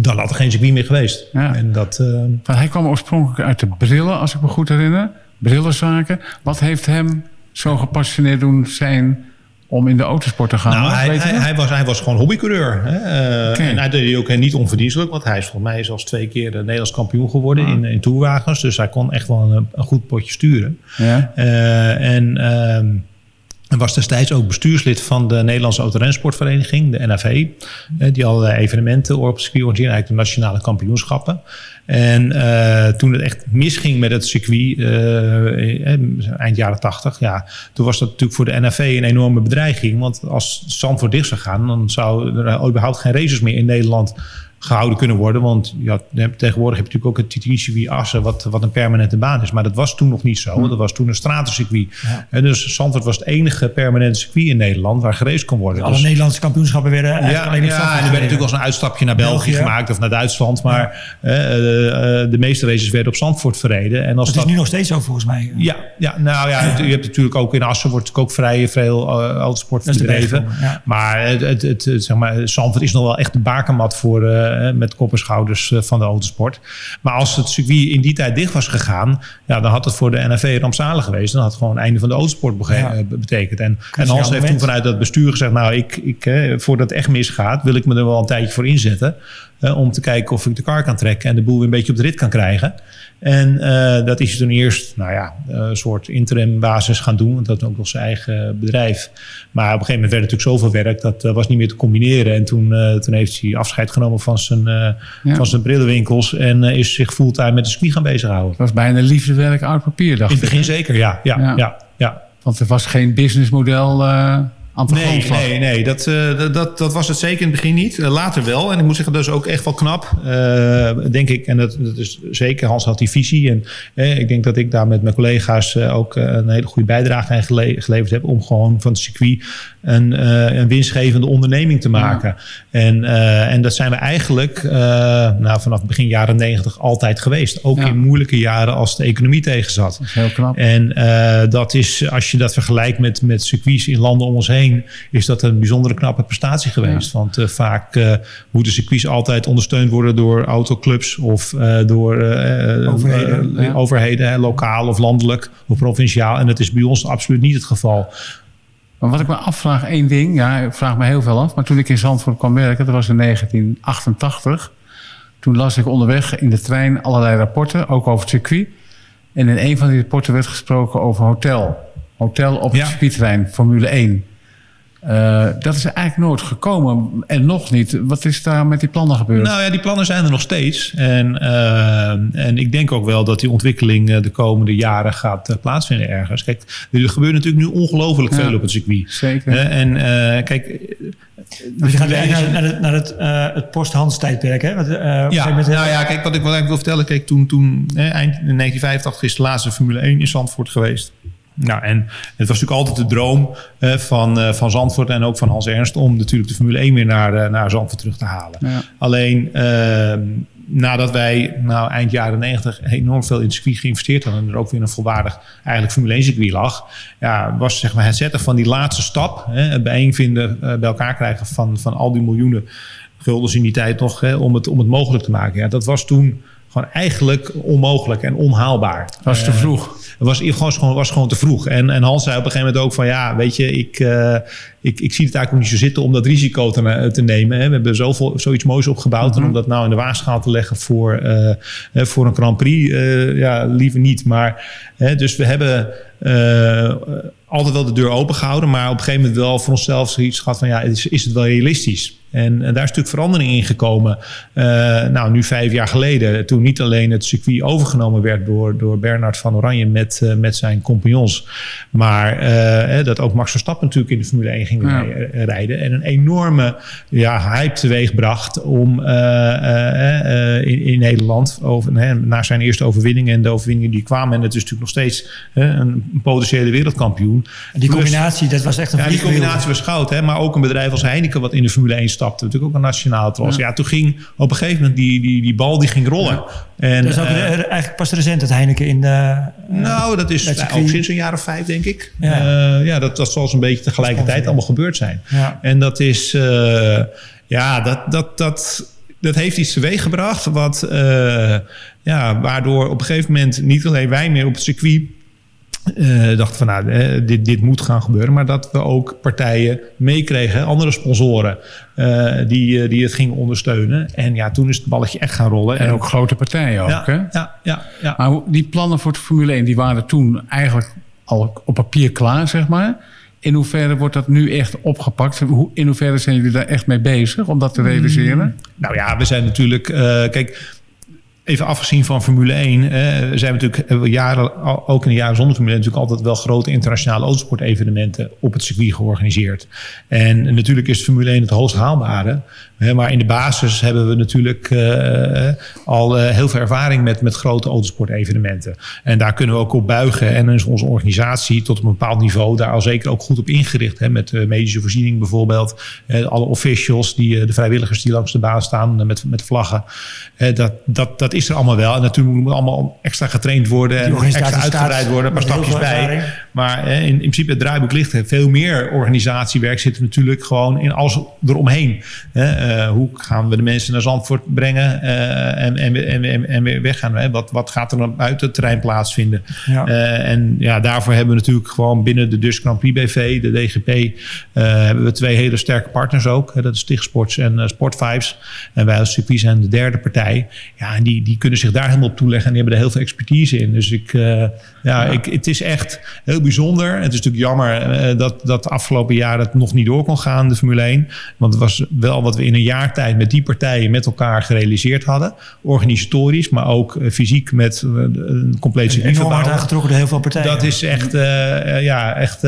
dan had er geen circuit meer geweest. Ja. En dat, uh... Hij kwam oorspronkelijk uit de brillen, als ik me goed herinner. Brillenzaken. Wat heeft hem zo gepassioneerd doen zijn om in de autosport te gaan? Nou, hij, hij, hij, was, hij was gewoon hobbycoureur. Hè? Uh, okay. En hij deed ook niet onverdienstelijk. Want hij is volgens mij zelfs twee keer de Nederlands kampioen geworden ah. in, in toerwagens. Dus hij kon echt wel een, een goed potje sturen. Ja. Uh, en... Uh, en was destijds ook bestuurslid van de Nederlandse Autorensportvereniging, de NAV. Die allerlei evenementen op organiseren, eigenlijk de nationale kampioenschappen. En uh, toen het echt misging met het circuit, uh, eind jaren tachtig, ja, toen was dat natuurlijk voor de NAV een enorme bedreiging. Want als Zandvoort dicht zou gaan, dan zou er überhaupt geen races meer in Nederland gehouden kunnen worden. Want ja, tegenwoordig heb je natuurlijk ook het TTCV Assen, wat, wat een permanente baan is. Maar dat was toen nog niet zo. Dat was toen een stratencircuit. Ja. En dus Zandvoort was het enige permanente circuit in Nederland waar gereisd kon worden. Alle dus, Nederlandse kampioenschappen werden ja, alleen in Ja, en er werd natuurlijk als een uitstapje naar België, België, gemaakt of naar Duitsland. Maar ja. uh, uh, de meeste races werden op Zandvoort verreden. En als dat, dat is nu nog steeds zo volgens mij. Ja, ja nou ja, je hebt natuurlijk ook in Assen wordt ook vrij veel uh, autosport bedreven. Maar, het, het, het, zeg maar Zandvoort is nog wel echt de bakermat voor met kop en schouders eh, van de autosport. Maar als het circuit in die tijd dicht was gegaan, ja, dan had het voor de NFV rampzalig geweest. Dan had het gewoon het einde van de autosport ja. Eh, betekend. En, en Hans heeft toen vanuit dat bestuur gezegd, nou, ik, ik, eh, voordat het echt misgaat, wil ik me er wel een tijdje voor inzetten. Om te kijken of ik de kar kan trekken en de boel weer een beetje op de rit kan krijgen. En uh, dat is hij toen eerst, nou ja, een soort interim basis gaan doen. Want dat is ook nog zijn eigen bedrijf. Maar op een gegeven moment werd het natuurlijk zoveel werk, dat uh, was niet meer te combineren. En toen, uh, toen heeft hij afscheid genomen van zijn, ja. van zijn brillenwinkels. En is zich fulltime met de circuit gaan bezighouden. Dat was bijna liefdewerk oud papier, dacht ik. In het begin zeker, ja. Ja, ja. ja, ja. Want er was geen businessmodel Nee, nee, nee dat, uh, dat, dat was het zeker in het begin niet. Uh, later wel. En ik moet zeggen, dat is ook echt wel knap. Uh, denk ik. En dat, dat is zeker. Hans had die visie. En ik denk dat ik daar met mijn collega's ook een hele goede bijdrage aan gele geleverd heb. Om gewoon van het circuit een, een winstgevende onderneming te maken. Ja. En, en dat zijn we eigenlijk nou, vanaf begin jaren negentig altijd geweest. Ook ja. in moeilijke jaren als de economie tegenzat. Dat is heel knap. En dat is, als je dat vergelijkt met, met circuits in landen om ons heen 1 is dat een bijzondere knappe prestatie geweest. Want uh, vaak uh, moeten circuits altijd ondersteund worden door autoclubs of uh, door overheden, ja. overheden lokaal of landelijk of provinciaal. En dat is bij ons absoluut niet het geval. Maar wat ik me afvraag, één ding, ja, ik vraag me heel veel af. Maar toen ik in Zandvoort kwam werken, dat was in 1988. Toen las ik onderweg in de trein allerlei rapporten, ook over het circuit. En in een van die rapporten werd gesproken over hotel. Hotel op het ja. Formule 1. Uh, dat is eigenlijk nooit gekomen. En nog niet. Wat is daar met die plannen gebeurd? Nou ja, die plannen zijn er nog steeds. En, uh, en ik denk ook wel dat die ontwikkeling de komende jaren gaat uh, plaatsvinden ergens. Kijk, er gebeurt natuurlijk nu ongelooflijk veel op het circuit. Zeker. en kijk... Dus je gaat eigenlijk naar, het, naar het, het post-Hans tijdperk, hè? Wat, ja, met, nou ja, kijk, wat ik, wat ik wil vertellen. Kijk, toen, toen eind 1985 is de laatste Formule 1 in Zandvoort geweest. Nou, en het was natuurlijk altijd de droom uh, van, uh, van Zandvoort en ook van Hans Ernst om natuurlijk de Formule 1 weer naar, uh, naar Zandvoort terug te halen. Ja. Alleen ehm, nadat wij nou, eind jaren 90 enorm veel in het circuit geïnvesteerd hadden en er ook weer een volwaardig eigenlijk Formule 1 circuit lag, ja, was zeg maar, het zetten van die laatste stap, hè, het bijeenvinden, bij elkaar krijgen van, van al die miljoenen guldens in die tijd nog, hè, om, het, om het mogelijk te maken. Ja, dat was toen gewoon eigenlijk onmogelijk en onhaalbaar. Was te vroeg was gewoon, was gewoon te vroeg. En, en Hans zei op een gegeven moment ook van ja, weet je, ik, uh, ik, ik zie het eigenlijk niet zo zitten om dat risico te, te nemen. Hè. We hebben zoveel, zoiets moois opgebouwd. -hmm. En om dat nou in de waagschaal te leggen voor, uh, voor een Grand Prix, uh, ja, liever niet. Maar dus we hebben altijd wel de deur open gehouden. Maar op een gegeven moment wel voor onszelf zoiets gehad van ja, is, is het wel realistisch? En, en, daar is natuurlijk verandering in gekomen. Uh, nou, nu vijf jaar geleden, toen niet alleen het circuit overgenomen werd door, door Bernard van Oranje met, uh, met zijn compagnons, maar uh, dat ook Max Verstappen natuurlijk in de Formule 1 ging ja. rijden. En een enorme ja, hype teweeg bracht om in, in, Nederland, over, na zijn eerste overwinning en de overwinningen die kwamen, en het is natuurlijk nog steeds een potentiële wereldkampioen. En die combinatie, dat was echt een Ja, die combinatie was goud, hè, maar ook een bedrijf als Heineken wat in de Formule 1 stapte. Natuurlijk ook een nationale trots. Ja. ja. toen ging op een gegeven moment die, die, die bal die ging rollen. En, dat is ook uh, eigenlijk pas recent het Heineken in de... Uh, nou, dat is dat ook sinds een jaar of vijf, denk ik. Ja, uh, ja dat, dat zal zo'n beetje tegelijkertijd allemaal gebeurd zijn. En dat is... ja, dat, dat, dat, dat heeft iets teweeggebracht... Wat, ja, waardoor op een gegeven moment niet alleen wij meer op het circuit uh, dachten van nou, uh, dit, dit moet gaan gebeuren. Maar dat we ook partijen meekregen, andere sponsoren, uh, die, die het gingen ondersteunen. En ja, toen is het balletje echt gaan rollen. En, en ook grote partijen ook, ja, hè? Ja, ja, ja. Maar die plannen voor de Formule 1, die waren toen eigenlijk al op papier klaar, zeg maar. In hoeverre wordt dat nu echt opgepakt? In hoeverre zijn jullie daar echt mee bezig om dat te realiseren? Mm, nou ja, we zijn natuurlijk... kijk, Even afgezien van Formule 1, eh, zijn we natuurlijk jaren, ook in de jaren zonder Formule 1, natuurlijk altijd wel grote internationale autosportevenementen op het circuit georganiseerd. En natuurlijk is Formule 1 het hoogst haalbare. Maar in de basis hebben we natuurlijk uh, al uh, heel veel ervaring met, met grote autosportevenementen. En daar kunnen we ook op buigen. En is onze organisatie tot een bepaald niveau daar al zeker ook goed op ingericht. Hè, met medische voorziening bijvoorbeeld. alle officials, die, de vrijwilligers die langs de baan staan met, met vlaggen. dat, dat, dat is er allemaal wel. En natuurlijk moet allemaal extra getraind worden. En extra uitgebreid worden. Een paar stapjes bij. Maar in, in principe het draaiboek ligt veel meer organisatiewerk zit er natuurlijk gewoon in alles eromheen. Uh, hoe gaan we de mensen naar Zandvoort brengen uh, en, en, en, en weer weggaan? Hè? Wat, wat gaat er dan buiten het terrein plaatsvinden? Ja. Uh, en ja, daarvoor hebben we natuurlijk gewoon binnen de Dus Grand Prix BV, de DGP, hebben we twee hele sterke partners ook. Hè? Dat is Stichtsports en Sportvibes. En wij als circuit zijn de derde partij. Ja, en die, die kunnen zich daar helemaal op toeleggen en die hebben er heel veel expertise in. Dus ik, ja, ja. Ik, het is echt heel bijzonder. Het is natuurlijk jammer dat, dat de afgelopen jaren het nog niet door kon gaan, de Formule 1. Want het was wel wat we in een jaar tijd met die partijen met elkaar gerealiseerd hadden. Organisatorisch, maar ook uh, fysiek met uh, een compleet circuit Enorm hard aangetrokken door heel veel partijen. Dat is echt, uh, ja, echt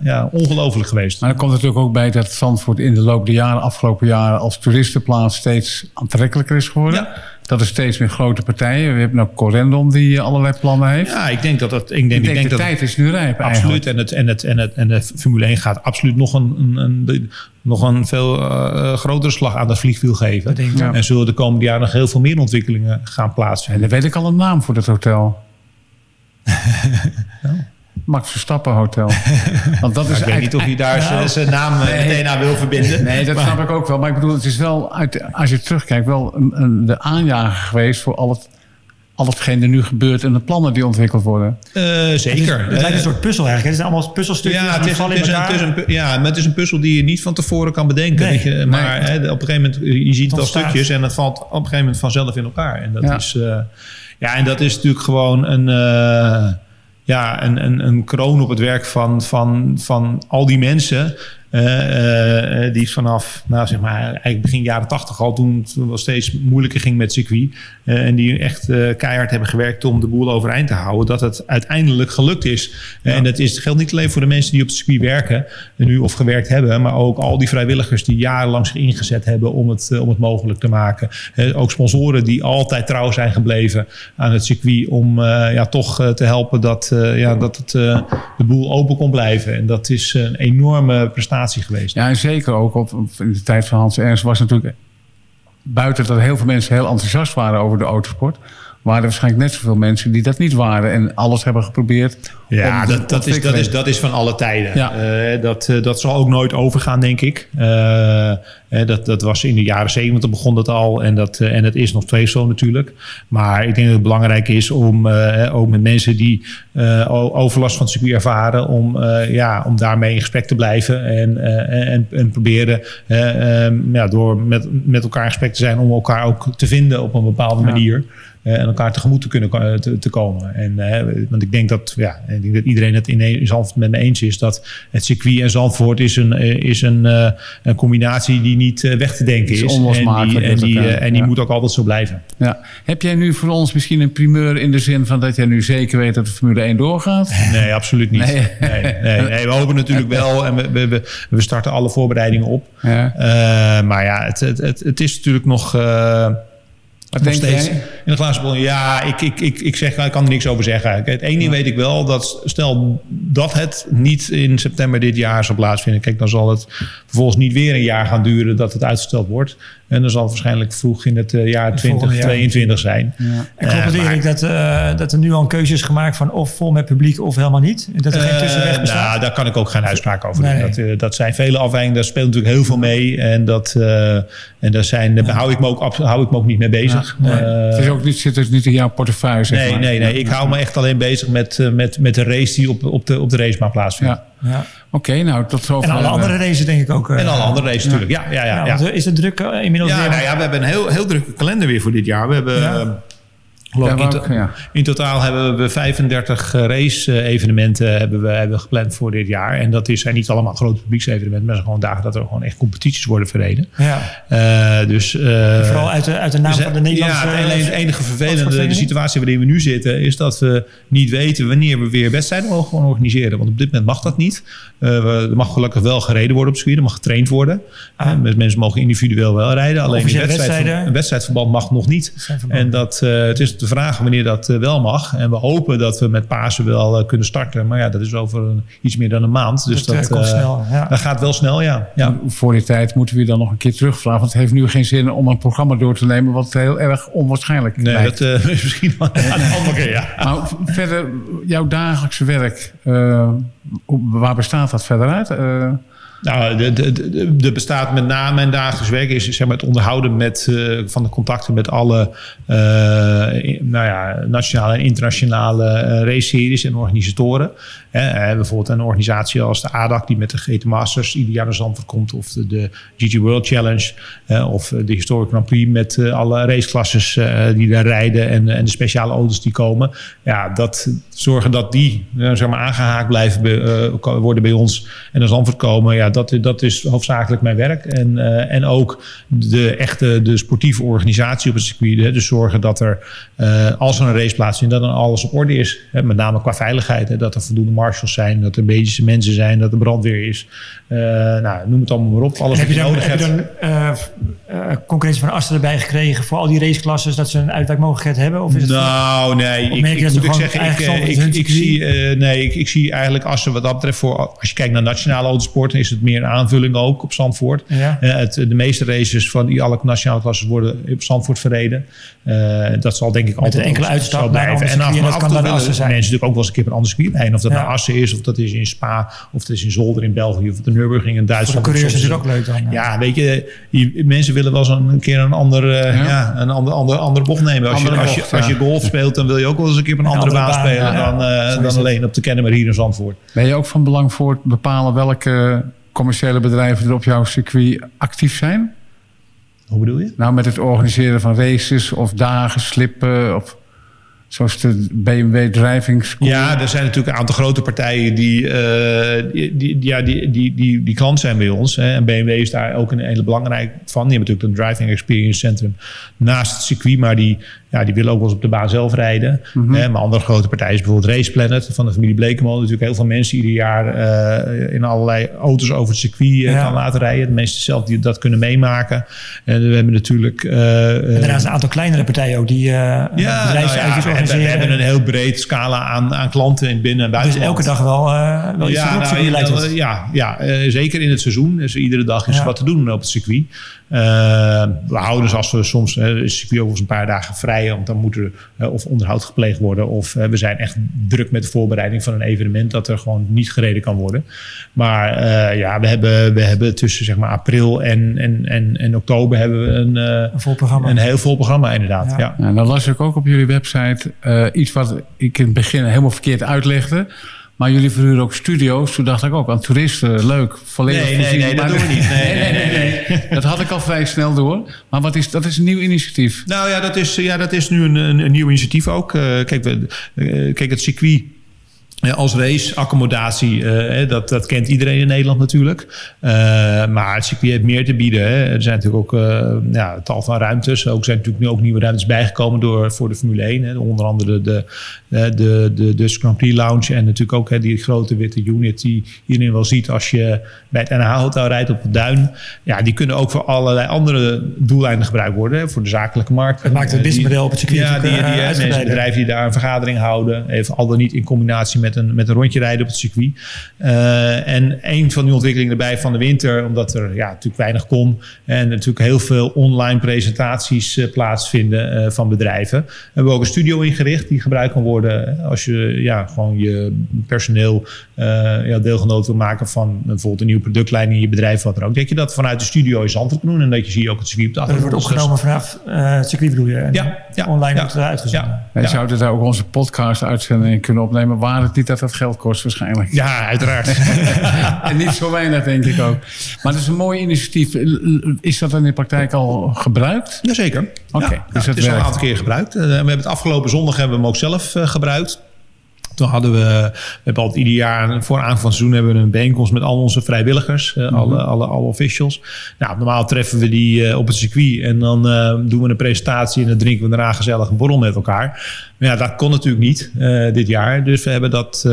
ja, ongelooflijk geweest. Maar dan komt natuurlijk ook bij dat Zandvoort in de loop der jaren, afgelopen jaren, als toeristenplaats steeds aantrekkelijker is geworden. Ja. Dat er steeds meer grote partijen. We hebben ook Corendon die allerlei plannen heeft. Ja, ik denk dat dat. Ik denk, ik denk, ik denk de dat, tijd is nu rijp. Absoluut. En, het, en, het, en, het, en de Formule 1 gaat absoluut nog een, een, een nog een veel uh, grotere slag aan dat vliegwiel geven. Dat denk ik, ja. En zullen de komende jaren nog heel veel meer ontwikkelingen gaan plaatsvinden. En dan weet ik al een naam voor dat hotel. ja. Max Verstappen Hotel. Want dat is ik weet niet of hij daar zijn- zijn naam eh, Nee. meteen aan wil verbinden. Nee, dat snap ik ook wel. Maar ik bedoel, het is wel, uit, als je terugkijkt, wel een, een, de aanjager geweest voor al, het, al hetgeen er nu gebeurt en de plannen die ontwikkeld worden. Eh, Het, is- zeker. het lijkt een Eh, soort puzzel eigenlijk. Het zijn allemaal puzzelstukjes Ja, het is, het is een, het is ja, maar het is een puzzel die je niet van tevoren kan bedenken. Nee. je. Maar hè, op een gegeven moment, je ziet wel stukjes en het valt op een gegeven moment vanzelf in elkaar. En dat, Ja. is, ja, en dat is natuurlijk gewoon een, ja, een, een, een kroon op het werk van, van, van al die mensen. Eh, eh, die vanaf, nou zeg maar, eigenlijk begin jaren tachtig al, toen het wel steeds moeilijker ging met circuit. eh, en die echt keihard hebben gewerkt om de boel overeind te houden. Dat het uiteindelijk gelukt is. En dat is, geldt niet alleen voor de mensen die op het circuit werken, nu of gewerkt hebben. Maar ook al die vrijwilligers die jarenlang zich ingezet hebben om het, om het mogelijk te maken. Ook sponsoren die altijd trouw zijn gebleven aan het circuit. Om ja, toch te helpen dat, ja, dat het, de boel open kon blijven. En dat is een enorme prestatie geweest. Ja, en zeker ook op, in de tijd van Hans Ernst was natuurlijk... buiten dat heel veel mensen heel enthousiast waren over de autosport... waren er waarschijnlijk net zoveel mensen die dat niet waren... en alles hebben geprobeerd Ja, dat, dat, is, dat, is, dat is van alle tijden. Ja. Eh, dat, eh, dat zal ook nooit overgaan, denk ik. Eh, dat, dat was in de jaren zeventig begon dat al. En dat, en dat is nog steeds zo natuurlijk. Maar ik denk dat het belangrijk is om ook met mensen die overlast van het circuit ervaren... om, ja, om daarmee in gesprek te blijven. En, en, en proberen eh, ehm, ja, door met, met elkaar in gesprek te zijn... om elkaar ook te vinden op een bepaalde Ja. manier. Eh, en elkaar tegemoet te kunnen ko- te, te komen. En, eh, want ik denk dat, ja, ik denk dat iedereen het in, Zandvoort met me eens is dat het circuit en Zandvoort is een, eh, is een, eh, een combinatie die niet eh, weg te denken Is is. en die, en die, elkaar, eh, en die ja. moet ook altijd zo blijven. Ja. Heb jij nu voor ons misschien een primeur in de zin van dat jij nu zeker weet dat de Formule 1 doorgaat? Nee, absoluut niet. Nee. Nee. Nee, nee, we hopen natuurlijk wel en we, we, we, starten alle voorbereidingen op. Ja. Eh, maar ja, het, het, het, het is natuurlijk nog. eh, Wat nog denk steeds jij? in de glazen bol. Ja, ik, ik, ik, ik, zeg, ik kan er niks over zeggen. Het één ding weet ik wel, dat stel dat het niet in september dit jaar zal plaatsvinden. Kijk, dan zal het vervolgens niet weer een jaar gaan duren dat het uitgesteld wordt. En dan zal het waarschijnlijk vroeg in het eh, jaar Het volgende jaar. 2022 zijn. En klopt het Eh, maar- Erik dat, eh, dat er nu al een keuze is gemaakt van of vol met publiek of helemaal niet? Dat er geen tussenweg bestaat? nou, daar kan ik ook geen uitspraak over doen. Dat, dat zijn vele afwijkingen. Daar speelt natuurlijk heel veel mee. En, dat, eh, en daar, zijn, daar hou, ik me ook, hou ik me ook niet mee bezig. Ja, nee. Eh, het is ook niet, zit dus niet in jouw portefeuille, zeg nee, maar. nee, nee. Ik hou me echt alleen bezig met, met, met de race die op, op, de, op de racebaan plaatsvindt. Ja. Oké, nou tot zover. En alle eh, andere races denk ik ook. eh, En alle andere races natuurlijk. Ja, ja, ja. Ja, ja. want, is het druk eh, inmiddels Ja, weer? nou ja, we hebben een heel, heel drukke kalender weer voor dit jaar. We hebben, Ja. Geloof in, to- ja. in totaal hebben we 35 race-evenementen hebben we, hebben gepland voor dit jaar. En dat is, zijn niet allemaal grote publieksevenementen, maar zijn gewoon dagen dat er gewoon echt competities worden verreden. Ja, Eh, dus, eh, vooral uit de, uit de naam dus, van de Nederlandse... Ja, het enige, vervelende de situatie waarin we nu zitten... is dat we niet weten wanneer we weer wedstrijden mogen organiseren. Want op dit moment mag dat niet. Eh, er mag gelukkig wel gereden worden op circuit. Er mag getraind worden. Ah. Eh, mensen mogen individueel wel rijden. Alleen een, wedstrijd, wedstrijdverband mag nog niet. En dat, eh, het is de vraag wanneer dat eh, wel mag. En we hopen dat we met Pasen wel eh, kunnen starten. Maar ja, dat is over een- iets meer dan een maand. Dus Dat, dat, eh, komt snel, ja. dat gaat wel snel, ja. ja. Voor die tijd moeten we je dan nog een keer terugvragen. Want het heeft nu geen zin om een programma door te nemen... wat heel erg onwaarschijnlijk Nee, lijkt. dat eh, is misschien wel een andere, ja. Maar verder, jouw dagelijkse werk... waar bestaat dat verder uit? Nou, de bestaat met name mijn dagelijks werk is zeg maar, het onderhouden met, eh, van de contacten met alle eh, nou ja, nationale en internationale eh, race-series en organisatoren. Eh, bijvoorbeeld een organisatie als de ADAC die met de GT Masters ieder jaar naar Zandvoort komt. Of de, de GT World Challenge. eh, of de Historic Grand Prix met eh, alle raceklasses eh, die daar rijden. En, en de speciale auto's die komen. Ja, dat zorgen dat die eh, zeg maar aangehaakt blijven eh, worden bij ons. En naar Zandvoort komen. Ja, dat, dat is hoofdzakelijk mijn werk. En, eh, en ook de echte de sportieve organisatie op het circuit. Dus zorgen dat er, eh, als er een race plaatsvindt, dat dan alles op orde is. Met name qua veiligheid. Dat er voldoende marshals zijn, dat er medische mensen zijn, dat er brandweer is. Eh, nou, noem het allemaal maar op. Alles heb je dan, nodig heb je dan eh, eh, concurrentie van Aster erbij gekregen voor al die raceklasses dat ze een uitwijkmogelijkheid hebben? Of is het Nou, nee. Ik, ik moet ik zeggen, ik, zie, nee, ik, ik zie eigenlijk als ze wat dat betreft voor als je kijkt naar nationale autosport, is het meer een aanvulling ook op Zandvoort. Ja. Het, de meeste races van die alle nationale klassen worden op Zandvoort verreden. Dat zal denk ik altijd een enkele uitstap blijven. en kan af en Assen zijn. Mensen natuurlijk ook wel eens een keer een ander circuit rijden. Of dat Ja. nou Assen is, of dat is in Spa, of dat is in Zolder in België, of de Nürburgring in Voor de Duitsland. coureurs is het ook leuk dan. ja, weet je, je- mensen willen wel eens een, een keer een, ander, eh, Ja. ja. een ander, ander, andere bocht nemen. Als, je, als, je, als ja. je golf speelt, dan wil je ook wel eens een keer op een andere, andere baan, baan, spelen ja. dan, eh, dan alleen op de Kennemer hier in Zandvoort. Ben je ook van belang voor het bepalen welke commerciële bedrijven er op jouw circuit actief zijn? Hoe bedoel je? Nou, met het organiseren van races of dagen, slippen of zoals de BMW Driving. Ja, er zijn natuurlijk een aantal grote partijen die, eh, die, ja, die, die, die, klant zijn bij ons. Hè. En BMW is daar ook een hele belangrijk van. Die hebben natuurlijk een Driving Experience Centrum naast het circuit. Maar die, ja, die willen ook wel eens op de baan zelf rijden. Hè. Maar andere grote partijen is bijvoorbeeld Race Planet van de familie Blekemolen. Natuurlijk heel veel mensen ieder jaar eh, in allerlei auto's over het circuit eh, Ja. kan laten rijden. De mensen zelf die dat kunnen meemaken. En we hebben natuurlijk... eh, En daarnaast een aantal kleinere partijen ook die eh ja, nou ja, bedrijfsuitjes we, hebben, we organiseren. hebben een heel breed scala aan, aan klanten in binnen- en dus buitenland. elke dag wel, eh wel iets ja, nou, ja, ja, eh, zeker in het seizoen. Dus iedere dag is er wat te doen op het circuit. Eh, we houden dus als we soms eh, is het circuit ook wel eens een paar dagen vrij, want dan moet er eh, of onderhoud gepleegd worden, of we zijn echt druk met de voorbereiding van een evenement dat er gewoon niet gereden kan worden. Maar eh, ja, we hebben, we hebben tussen zeg maar april en, en, en, en oktober hebben we een, eh, Een vol programma. een heel vol programma inderdaad. Ja. Ja. En dan las ik ook op jullie website eh, iets wat ik in het begin helemaal verkeerd uitlegde. Maar jullie verhuren ook studio's. Toen dacht ik ook aan toeristen, leuk, volledig Nee, nee, nee, dat Maar- doen we niet. Nee, nee, nee. Dat had ik al vrij snel door. Maar wat is, dat is een nieuw initiatief. Nou ja, dat is, ja, dat is nu een, een, een nieuw initiatief ook. Eh, kijk, we, eh, kijk, het circuit als raceaccommodatie, eh, dat, dat kent iedereen in Nederland natuurlijk. Eh, maar het circuit heeft meer te bieden. Hè. Er zijn natuurlijk ook eh, ja, tal van ruimtes. Ook zijn natuurlijk nu ook nieuwe ruimtes bijgekomen door, voor de Formule 1. Hè. Onder andere de, de, de, de Dutch Grand Prix Lounge. En natuurlijk ook hè, die grote witte unit die iedereen wel ziet als je bij het NH Hotel rijdt op het Duin. Ja, die kunnen ook voor allerlei andere doeleinden gebruikt worden. Hè. Voor de zakelijke markt. Het maakt het businessmodel op het circuit Ja, die, die, bedrijven die daar een vergadering houden. Even al dan niet in combinatie met een, met een rondje rijden op het circuit. Eh, en een van die ontwikkelingen erbij van de winter, omdat er ja, natuurlijk weinig kon. En natuurlijk heel veel online presentaties eh, plaatsvinden eh, van bedrijven. Hebben we ook een studio ingericht die gebruikt kan worden als je ja, gewoon je personeel eh, ja, deelgenoot wil maken van bijvoorbeeld een nieuwe productlijn in je bedrijf, wat dan ook. Dat je dat vanuit de studio in Zandvoort kan doen en dat je zie ook het circuit op de Dat wordt achtergrond. opgenomen vanaf eh, het circuit bedoel je? En Ja, ja, online ja. wordt het uitgezonden. Ja, ja. zouden daar ook onze podcast uitzending kunnen opnemen. Waar het niet dat dat geld kost waarschijnlijk. ja, uiteraard. En niet zo weinig, denk ik ook. Maar dat is een mooi initiatief. Is dat dan in de praktijk al gebruikt? Jazeker. Oké, ja, dus ja, het is al een aantal keer gebruikt. Eh, we hebben het afgelopen zondag hebben we hem ook zelf eh, gebruikt. Toen hadden we, we hebben altijd ieder jaar, voor aanvang van het seizoen, hebben we een bijeenkomst met al onze vrijwilligers, eh, alle, alle, alle officials. Nou, normaal treffen we die eh, op het circuit en dan eh, doen we een presentatie en dan drinken we daarna gezellig een borrel met elkaar. Maar ja, dat kon natuurlijk niet dit jaar. Dus we hebben dat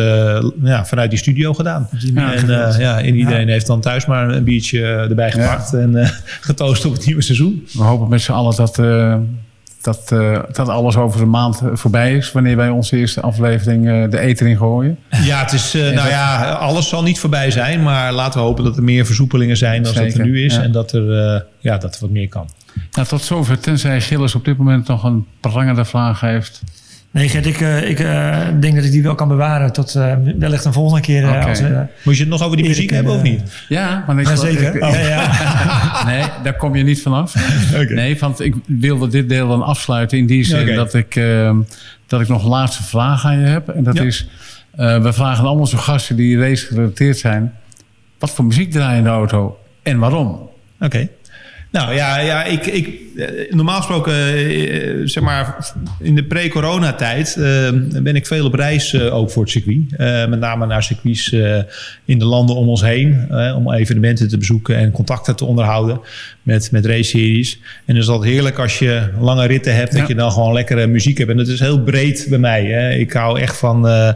ja, vanuit die studio gedaan. en, ja, en iedereen heeft dan thuis maar een biertje erbij gepakt en getoost op het nieuwe seizoen. We hopen met z'n allen dat, dat, eh, dat alles over een maand eh, voorbij is. Wanneer wij onze eerste aflevering eh, de eten in gooien. Ja, het is, nou dat- ja, alles zal niet voorbij zijn. Maar laten we hopen dat er meer versoepelingen zijn dan dat er nu is. ja. En dat er, ja, dat er wat meer kan. Nou, tot zover. Tenzij Gilles op dit moment nog een prangende vraag heeft. Nee, Gert, ik, eh, ik eh, denk dat ik die wel kan bewaren tot eh, wellicht een volgende keer. eh, als Moet je het nog over die muziek en, hebben of niet? Ja, want ik, Jazeker. ik- Ja, ja. nee, daar kom je niet vanaf. Nee, want ik wilde dit deel dan afsluiten in die zin dat, ik, eh, dat ik nog een laatste vraag aan je heb. En dat Ja. is, eh, we vragen allemaal zo'n gasten die race gerelateerd zijn. Wat voor muziek draai je in de auto en waarom? Oké. Nou ja, ja ik, ik, eh, normaal gesproken, eh, zeg maar, in de pre-coronatijd eh, ben ik veel op reis ook voor het circuit. Met name naar circuits in de landen om ons heen. om evenementen te bezoeken en contacten te onderhouden met, met race-series. En het is altijd heerlijk als je lange ritten hebt, Ja. dat je dan gewoon lekkere muziek hebt. En dat is heel breed bij mij. Hè. Ik hou echt van, eh,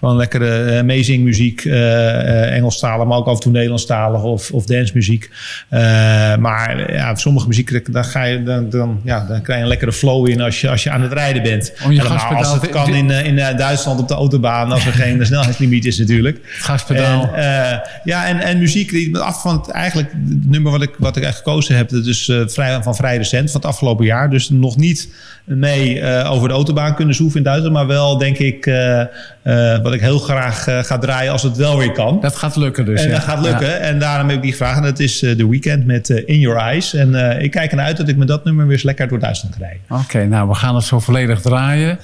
van lekkere amazing muziek, eh, eh, Engelstalig, maar ook af en toe Nederlandstalig of, of dancemuziek. Eh, maar ja, sommige muziek, daar, ga je, dan, dan, ja, dan krijg je een lekkere flow in als je, als je aan het rijden bent. Om je Helemaal gaspedaal als het kan in, eh, in eh, Duitsland op de autobaan, als er geen snelheidslimiet is natuurlijk. Het gaspedaal. En, eh, ja, en, en muziek, die- af van het, eigenlijk het nummer wat ik, wat ik echt gekozen heb, dat is eh, vrij, van vrij recent, van het afgelopen jaar. Dus nog niet mee eh, over de autobaan kunnen zoeven in Duitsland, maar wel denk ik eh, wat ik heel graag ga draaien als het wel weer kan. Dat gaat lukken dus. En ja. dat gaat lukken. Ja. En daarom heb ik die gevraagd. En dat is The Weeknd met In Your Eyes. En ik kijk ernaar uit dat ik met dat nummer weer eens lekker door Duitsland rijden. Oké, nou we gaan het zo volledig draaien.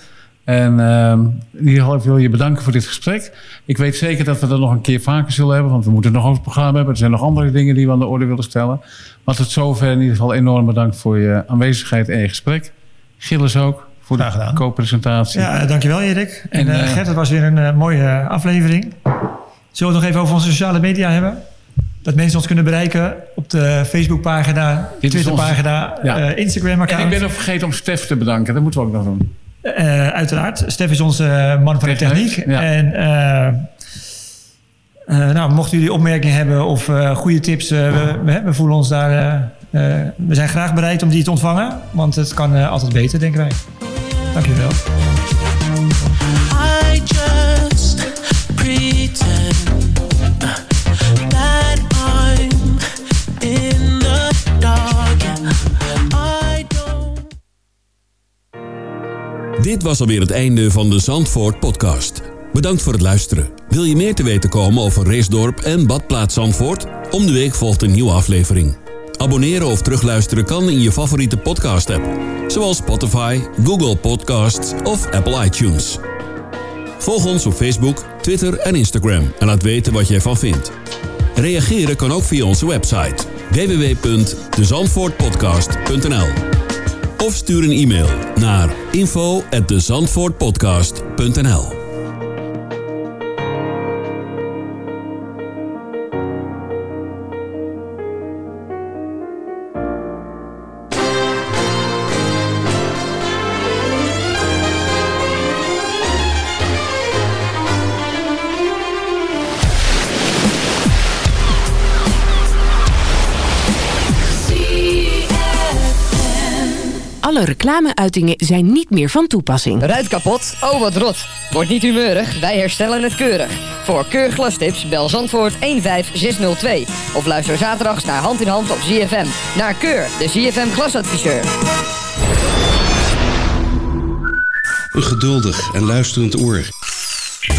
En ehm, in ieder geval ik wil je bedanken voor dit gesprek. Ik weet zeker dat we dat nog een keer vaker zullen hebben. Want we moeten nog over het programma hebben. Er zijn nog andere dingen die we aan de orde willen stellen. Maar tot zover in ieder geval enorm bedankt voor je aanwezigheid en je gesprek. Gilles ook voor de co-presentatie. Ja, dankjewel Erik. En, En, eh, eh, Gert, het was weer een eh, mooie eh, aflevering. Zullen we het nog even over onze sociale media hebben? Dat mensen ons kunnen bereiken op de Facebookpagina, Twitterpagina, Ja. eh, En Instagram-account. ik ben nog vergeten om Stef te bedanken. Dat moeten we ook nog doen. Eh, uiteraard. Stef is onze eh, man van de Techniek, ja. En eh, nou, mochten jullie opmerkingen hebben of goede tips, we, we, voelen ons daar. we zijn graag bereid om die te ontvangen, want het kan altijd beter, denken wij. Dank jullie wel. Dit was alweer het einde van de Zandvoort podcast. Bedankt voor het luisteren. Wil je meer te weten komen over Reesdorp en Badplaats Zandvoort? Om de week volgt een nieuwe aflevering. Abonneren of terugluisteren kan in je favoriete podcast app. Zoals Spotify, Google Podcasts of Apple iTunes. Volg ons op Facebook, Twitter en Instagram en laat weten wat je ervan vindt. Reageren kan ook via onze website www.dezandvoortpodcast.nl of stuur een e-mail naar info@dezandvoortpodcast.nl. Alle reclameuitingen zijn niet meer van toepassing. Ruit kapot? Oh wat rot. Word niet humeurig, wij herstellen het keurig. Voor keurglastips bel Zandvoort 15602. Of luister zaterdags naar Hand in Hand op ZFM. Naar Keur, de ZFM glasadviseur. Een geduldig en luisterend oor.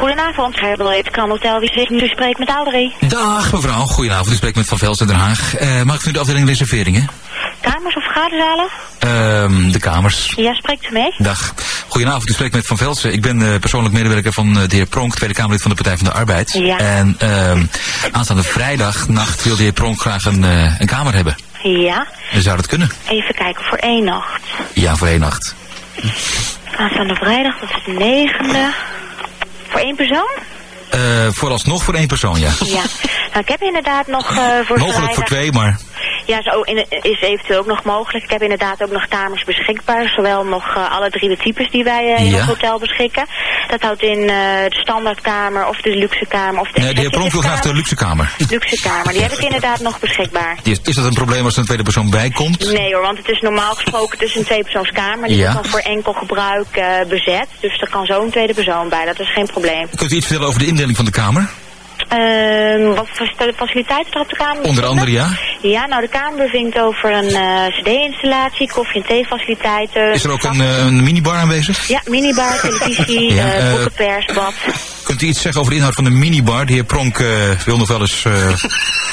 Goedenavond, Herbeleid kan Hotel. Wie zit nu spreekt met Audrey? Dag mevrouw, goedenavond. Ik spreek met Van Velsen Den Haag. Eh, mag ik van de afdeling reserveringen? Kamers of vergaderzalen? Ehm, de kamers. Ja, spreekt u mee? Dag. Goedenavond, ik spreek met Van Velsen. Ik ben eh, persoonlijk medewerker van eh, de heer Pronk, Tweede Kamerlid van de Partij van de Arbeid. Ja. En ehm, aanstaande vrijdagnacht wil de heer Pronk graag een, een kamer hebben. Ja. Zou dat kunnen? Even kijken, voor één nacht. Ja, voor één nacht. Aanstaande vrijdag, dat is de negende. Voor één persoon? Eh, vooralsnog voor één persoon, ja. Ja. Nou, ik heb inderdaad nog eh voor Mogelijk vrijdag... voor twee, maar... Ja, zo in, is eventueel ook nog mogelijk. Ik heb inderdaad ook nog kamers beschikbaar. Zowel nog eh, alle drie de types die wij eh, in Ja. het hotel beschikken. Dat houdt in eh, de standaardkamer of de luxe kamer of de Nee, de heer Pronk wil graag de luxe kamer. Luxe kamer, die heb ik inderdaad nog beschikbaar. Is, is dat een probleem als er een tweede persoon bij komt? Nee hoor, want het is normaal gesproken dus een tweepersoonskamer. Die Ja. wordt dan voor enkel gebruik bezet. Dus er kan zo'n tweede persoon bij, dat is geen probleem. Kunt u iets vertellen over de indeling van de kamer? Ehm, wat voor faciliteiten er op de kamer? Onder andere, ja. Ja, nou de kamer bevindt over een eh, cd-installatie, koffie- en theefaciliteiten. Is er ook een, eh, een minibar aanwezig? Ja, minibar, televisie, Ja, eh eh, boekenpers, bad. Kunt u iets zeggen over de inhoud van de minibar? De heer Pronk eh, wil nog wel eens... eh,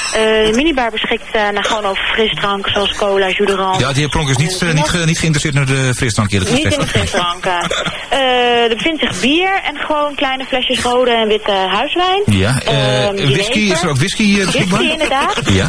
Eh, de minibar beschikt nou, gewoon over frisdranken zoals cola, jus ja, de heer Pronk is niet, niet, ge- niet geïnteresseerd naar de frisdrank eerlijk Niet in de frisdranken. Eh, er bevindt zich bier en gewoon kleine flesjes rode en witte huiswijn. Ja, eh, Ehm, whisky, is er ook whisky beschikbaar? Whisky inderdaad. Ja.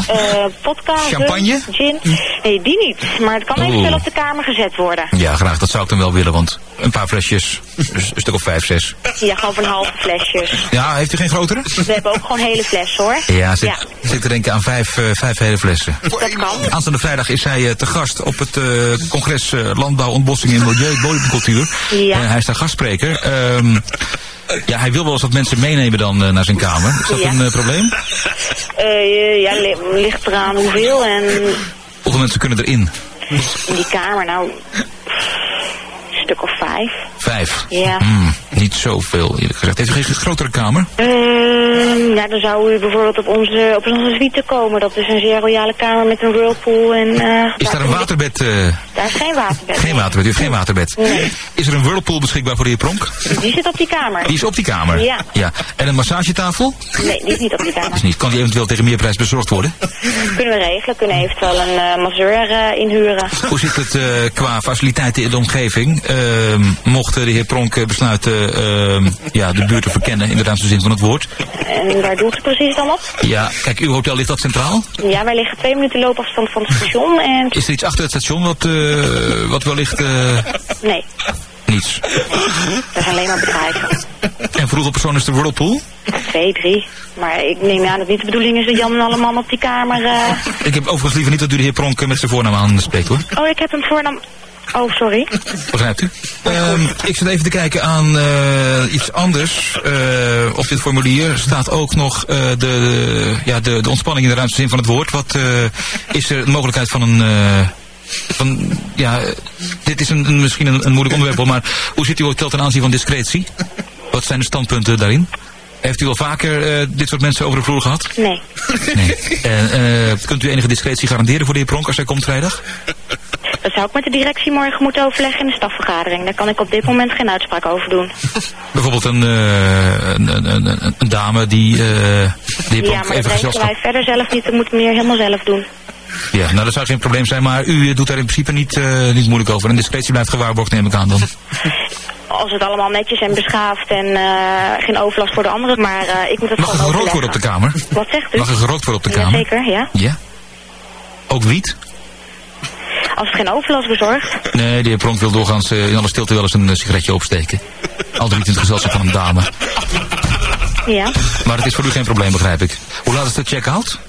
Vodka, Champagne? gin. Nee, die niet. Maar het kan eventueel op de kamer gezet worden. Ja, graag. Dat zou ik dan wel willen, want een paar flesjes, een stuk of vijf, zes. Ja, gewoon van halve flesjes. Ja, heeft u geen grotere? We hebben ook gewoon hele flessen hoor. Ja, zit, zit te denken aan vijf, eh, vijf hele flessen. dat kan. Aanstaande vrijdag is hij eh, te gast op het eh, congres Landbouw, Ontbossing en Milieu, Bodemcultuur. Ja. Hij is daar gastspreker. Ehm, ja, hij wil wel eens wat mensen meenemen dan naar zijn kamer. Is dat Ja. een probleem? Ja, li- ligt eraan hoeveel en Hoeveel mensen kunnen erin? in die kamer nou een stuk of vijf. Vijf. Ja. Hmm, niet zoveel, eerlijk gezegd. Heeft u geen grotere kamer? Ehm, ja, dan zou u bijvoorbeeld op onze, op onze suite komen. Dat is een zeer royale kamer met een whirlpool en... eh, Is daar een waterbed? eh, Daar is geen waterbed. geen waterbed, u heeft geen waterbed. Nee. Is er een whirlpool beschikbaar voor de heer Pronk? Die zit op die kamer. Die is op die kamer? Ja. ja. En een massagetafel? Nee, die is niet op die kamer. Is niet. Kan die eventueel tegen meer prijs bezorgd worden? Kunnen we regelen. Kunnen eventueel een eh masseur inhuren. Hoe zit het qua faciliteiten in de omgeving? Ehm, mocht de heer Pronk besluiten ehm, ja, de buurt te verkennen, in de ruimste zin van het woord? En waar doet het precies dan op? Ja, kijk, uw hotel ligt dat centraal? Ja, wij liggen twee minuten loopafstand van het station en... Is er iets achter het station wat, eh, wat wellicht... eh, Nee, niets. dat zijn alleen maar bedrijven. En voor hoeveel personen is de Whirlpool? Twee, drie. Maar ik neem aan dat niet de bedoeling is dat Jan en alle man op die kamer... eh, Ik heb overigens liever niet dat u de heer Pronk eh, met zijn voornaam aanspreekt hoor. Oh, ik heb hem voornaam... Oh, sorry. Begrijpt u? Ehm, ik zit even te kijken aan eh, iets anders. Eh, op dit formulier staat ook nog eh, de, de, ja, de, de ontspanning in de ruimste zin van het woord. Wat is er de mogelijkheid van een... van, ja, dit is een, een- misschien een, een moeilijk onderwerp, maar hoe zit uw hotel ten aanzien van discretie? Wat zijn de standpunten daarin? Heeft u al vaker dit soort mensen over de vloer gehad? Nee. Nee. En, kunt u enige discretie garanderen voor de heer Pronk als hij komt vrijdag? Dat zou ik met de directie morgen moeten overleggen in de stafvergadering. Daar kan ik op dit moment geen uitspraak over doen. Bijvoorbeeld een, eh, een, een, een, dame die, de heer Ja, maar dat regelen wij verder zelf niet. Dat moet meer helemaal zelf doen. Ja, nou dat zou geen probleem zijn, maar u eh, doet daar in principe niet, niet moeilijk over. En discretie blijft gewaarborgd, neem ik aan dan. Als het allemaal netjes en beschaafd en geen overlast voor de anderen. Maar ik moet het Mag er gewoon gerookt worden op de kamer? Wat zegt u? Mag er gerookt worden op de Ja, kamer? zeker, ja. Ja? Ook wiet? Als het geen overlast bezorgt. Nee, de heer Pronk wil doorgaans eh, in alle stilte wel eens een eh, sigaretje opsteken. Al dan niet in het gezelschap van een dame. Ja. Maar het is voor u geen probleem, begrijp ik. Hoe laat is de check-out?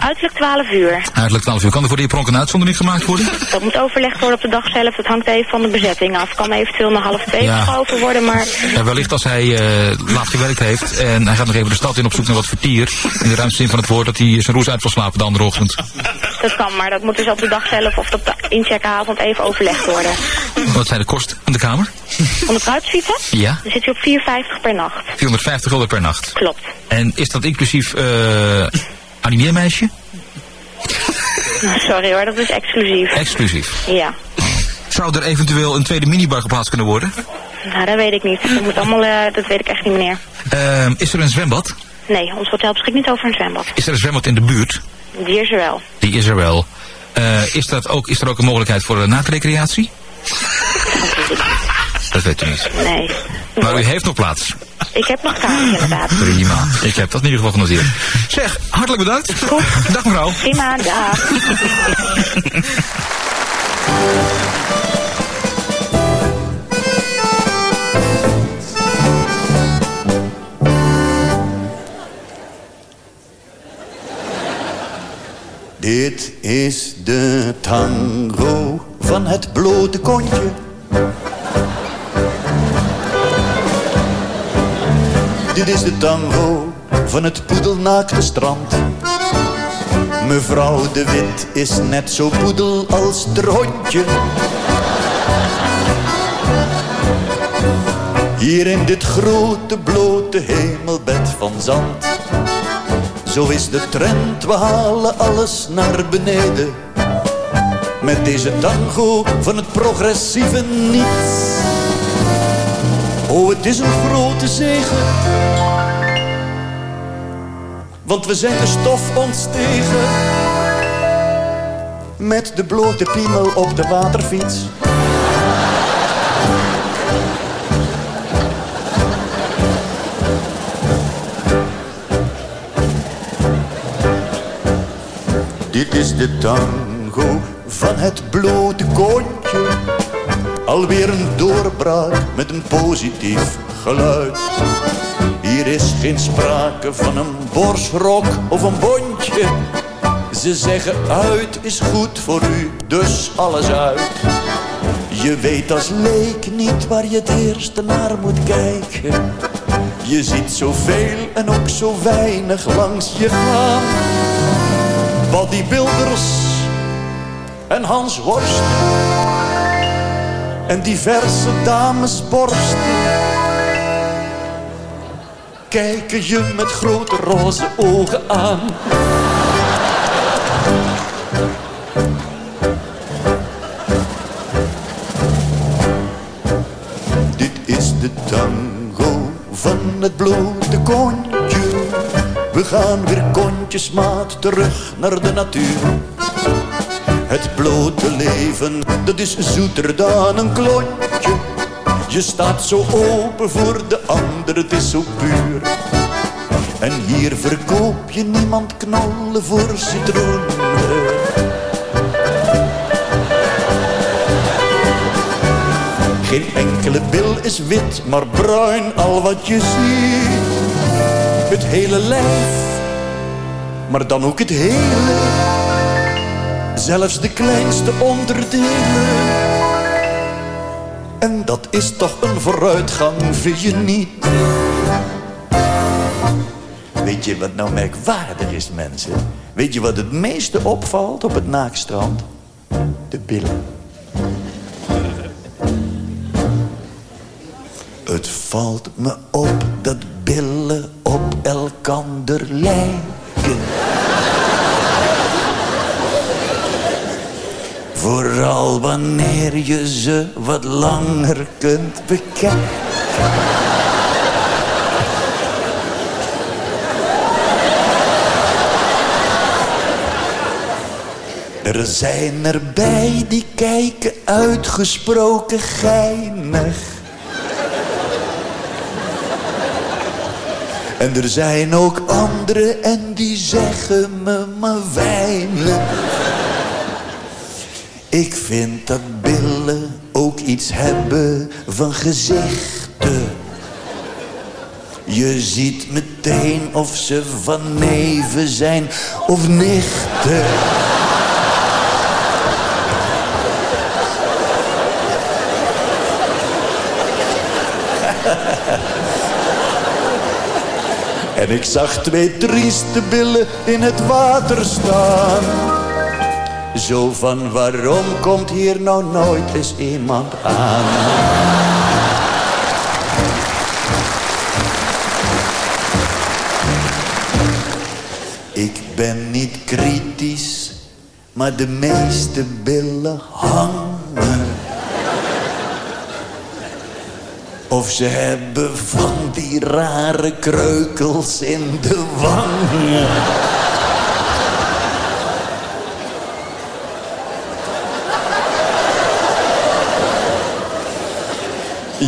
Uiterlijk 12 uur. Uiterlijk 12 uur. Kan er voor heer Pronk een uitzondering gemaakt worden? Dat moet overlegd worden op de dag zelf. Dat hangt even van de bezetting af. Kan eventueel naar half twee Ja. geschoven worden, maar... Ja, wellicht als hij eh, laat gewerkt heeft en hij gaat nog even de stad in op zoek naar wat vertier. In de ruimste zin van het woord dat hij zijn roes uit wil slapen de andere ochtend. Dat kan, maar dat moet dus op de dag zelf of op de incheckavond even overlegd worden. Wat zijn de kosten van de kamer? Om de kruidsuite? Ja, Dan zit je op 4,50 per nacht. 450 gulden per nacht. Klopt. En is dat inclusief eh animeermeisje? Sorry hoor, dat is exclusief. Exclusief. Ja. Zou er eventueel een tweede minibar geplaatst kunnen worden? Nou, dat weet ik niet. Dat, moet allemaal, eh, dat weet ik echt niet, meneer. Ehm, is er een zwembad? Nee, ons hotel beschikt niet over een zwembad. Is er een zwembad in de buurt? Die is er wel. Die is er wel. Eh, is, dat ook, is er ook een mogelijkheid voor een nachtrecreatie? Dat weet u niet. Nee. Maar u heeft nog plaats. Ik heb nog kaartjes inderdaad. Prima. Ik heb dat in ieder geval genoteerd. Zeg, hartelijk bedankt. Dag mevrouw. Prima, dag. Dit is de tango van het blote kontje. Dit is de tango van het poedelnaakte strand. Mevrouw de Wit is net zo poedel als het hondje. Hier in dit grote blote hemelbed van zand. Zo is de trend, we halen alles naar beneden. Met deze tango van het progressieve niets. Oh, het is een grote zegen. Want we zijn de stof ontstegen. Met de blote piemel op de waterfiets. Dit is de tango van het blote kontje. Alweer een doorbraak met een positief geluid. Hier is geen sprake van een borstrok of een bondje. Ze zeggen uit is goed voor u, dus alles uit. Je weet als leek niet waar je het eerste naar moet kijken. Je ziet zoveel en ook zo weinig langs je gaan. Bodybuilders en Hans Worst en diverse damesborsten kijken je met grote roze ogen aan. Dit is de tango van het blote kontje. We gaan weer kontjesmaat terug naar de natuur. Het blote leven, dat is zoeter dan een klontje. Je staat zo open voor de ander, het is zo puur. En hier verkoop je niemand knollen voor citroenen. Geen enkele bil is wit, maar bruin al wat je ziet. Het hele lijf, maar dan ook het hele. Zelfs de kleinste onderdelen. En dat is toch een vooruitgang, vind je niet? Weet je wat nou merkwaardig is, mensen? Weet je wat het meeste opvalt op het naakstrand? De billen. Het valt me op dat billen op elkander lijken. Vooral wanneer je ze wat langer kunt bekijken. Er zijn erbij die kijken uitgesproken geinig. En er zijn ook anderen en die zeggen me maar weinig. Ik vind dat billen ook iets hebben van gezichten. Je ziet meteen of ze van neven zijn of nichten. En ik zag twee trieste billen in het water staan. Zo van waarom komt hier nou nooit eens iemand aan? Ik ben niet kritisch, maar de meeste billen hangen. Of ze hebben van die rare kreukels in de wangen.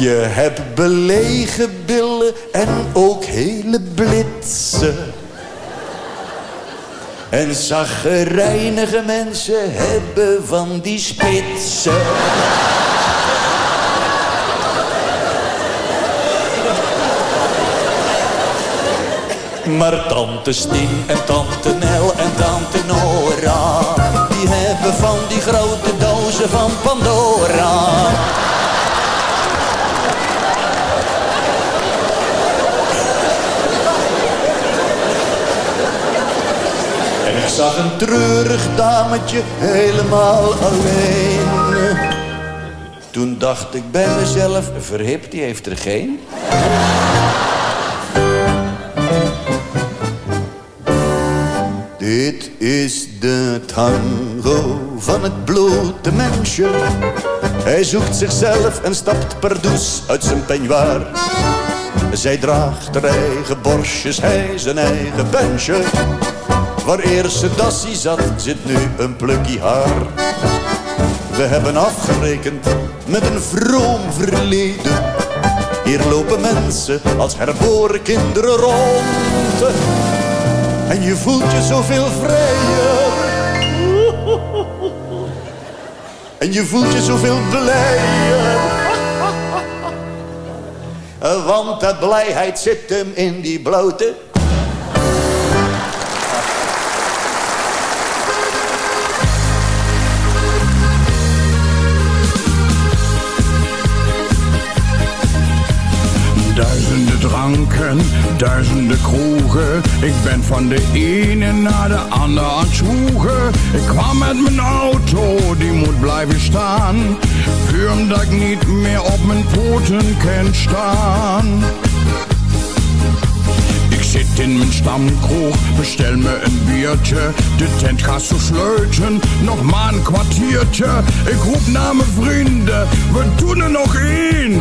Je hebt belegen billen en ook hele blitsen. En zaggerijnige mensen hebben van die spitsen. Maar tante Stien en tante Nel en tante Nora... die hebben van die grote dozen van Pandora... zag een treurig dametje helemaal alleen. Toen dacht ik bij mezelf, verhip, die heeft er geen. Dit is de tango van het blote mensje. Hij zoekt zichzelf en stapt per douce uit zijn peignoir. Zij draagt haar eigen borstjes, hij zijn eigen pensje. Waar eerst ze dassie zat, zit nu een plukje haar. We hebben afgerekend met een vroom verleden. Hier lopen mensen als herboren kinderen rond. En je voelt je zoveel vrijer. En je voelt je zoveel blijer. Want de blijheid zit hem in die blote. Duizenden dranken, duizenden kroegen. Ik ben van de ene naar de ander aan het zwoegen. Ik kwam met mijn auto, die moet blijven staan. Puur omdat ik niet meer op mijn poten kan staan. Zit in mijn stamkroeg, bestel me een biertje. De tent gaat zo sluiten, nog maar een kwartiertje. Ik roep naar mijn vrienden, we doen er nog één.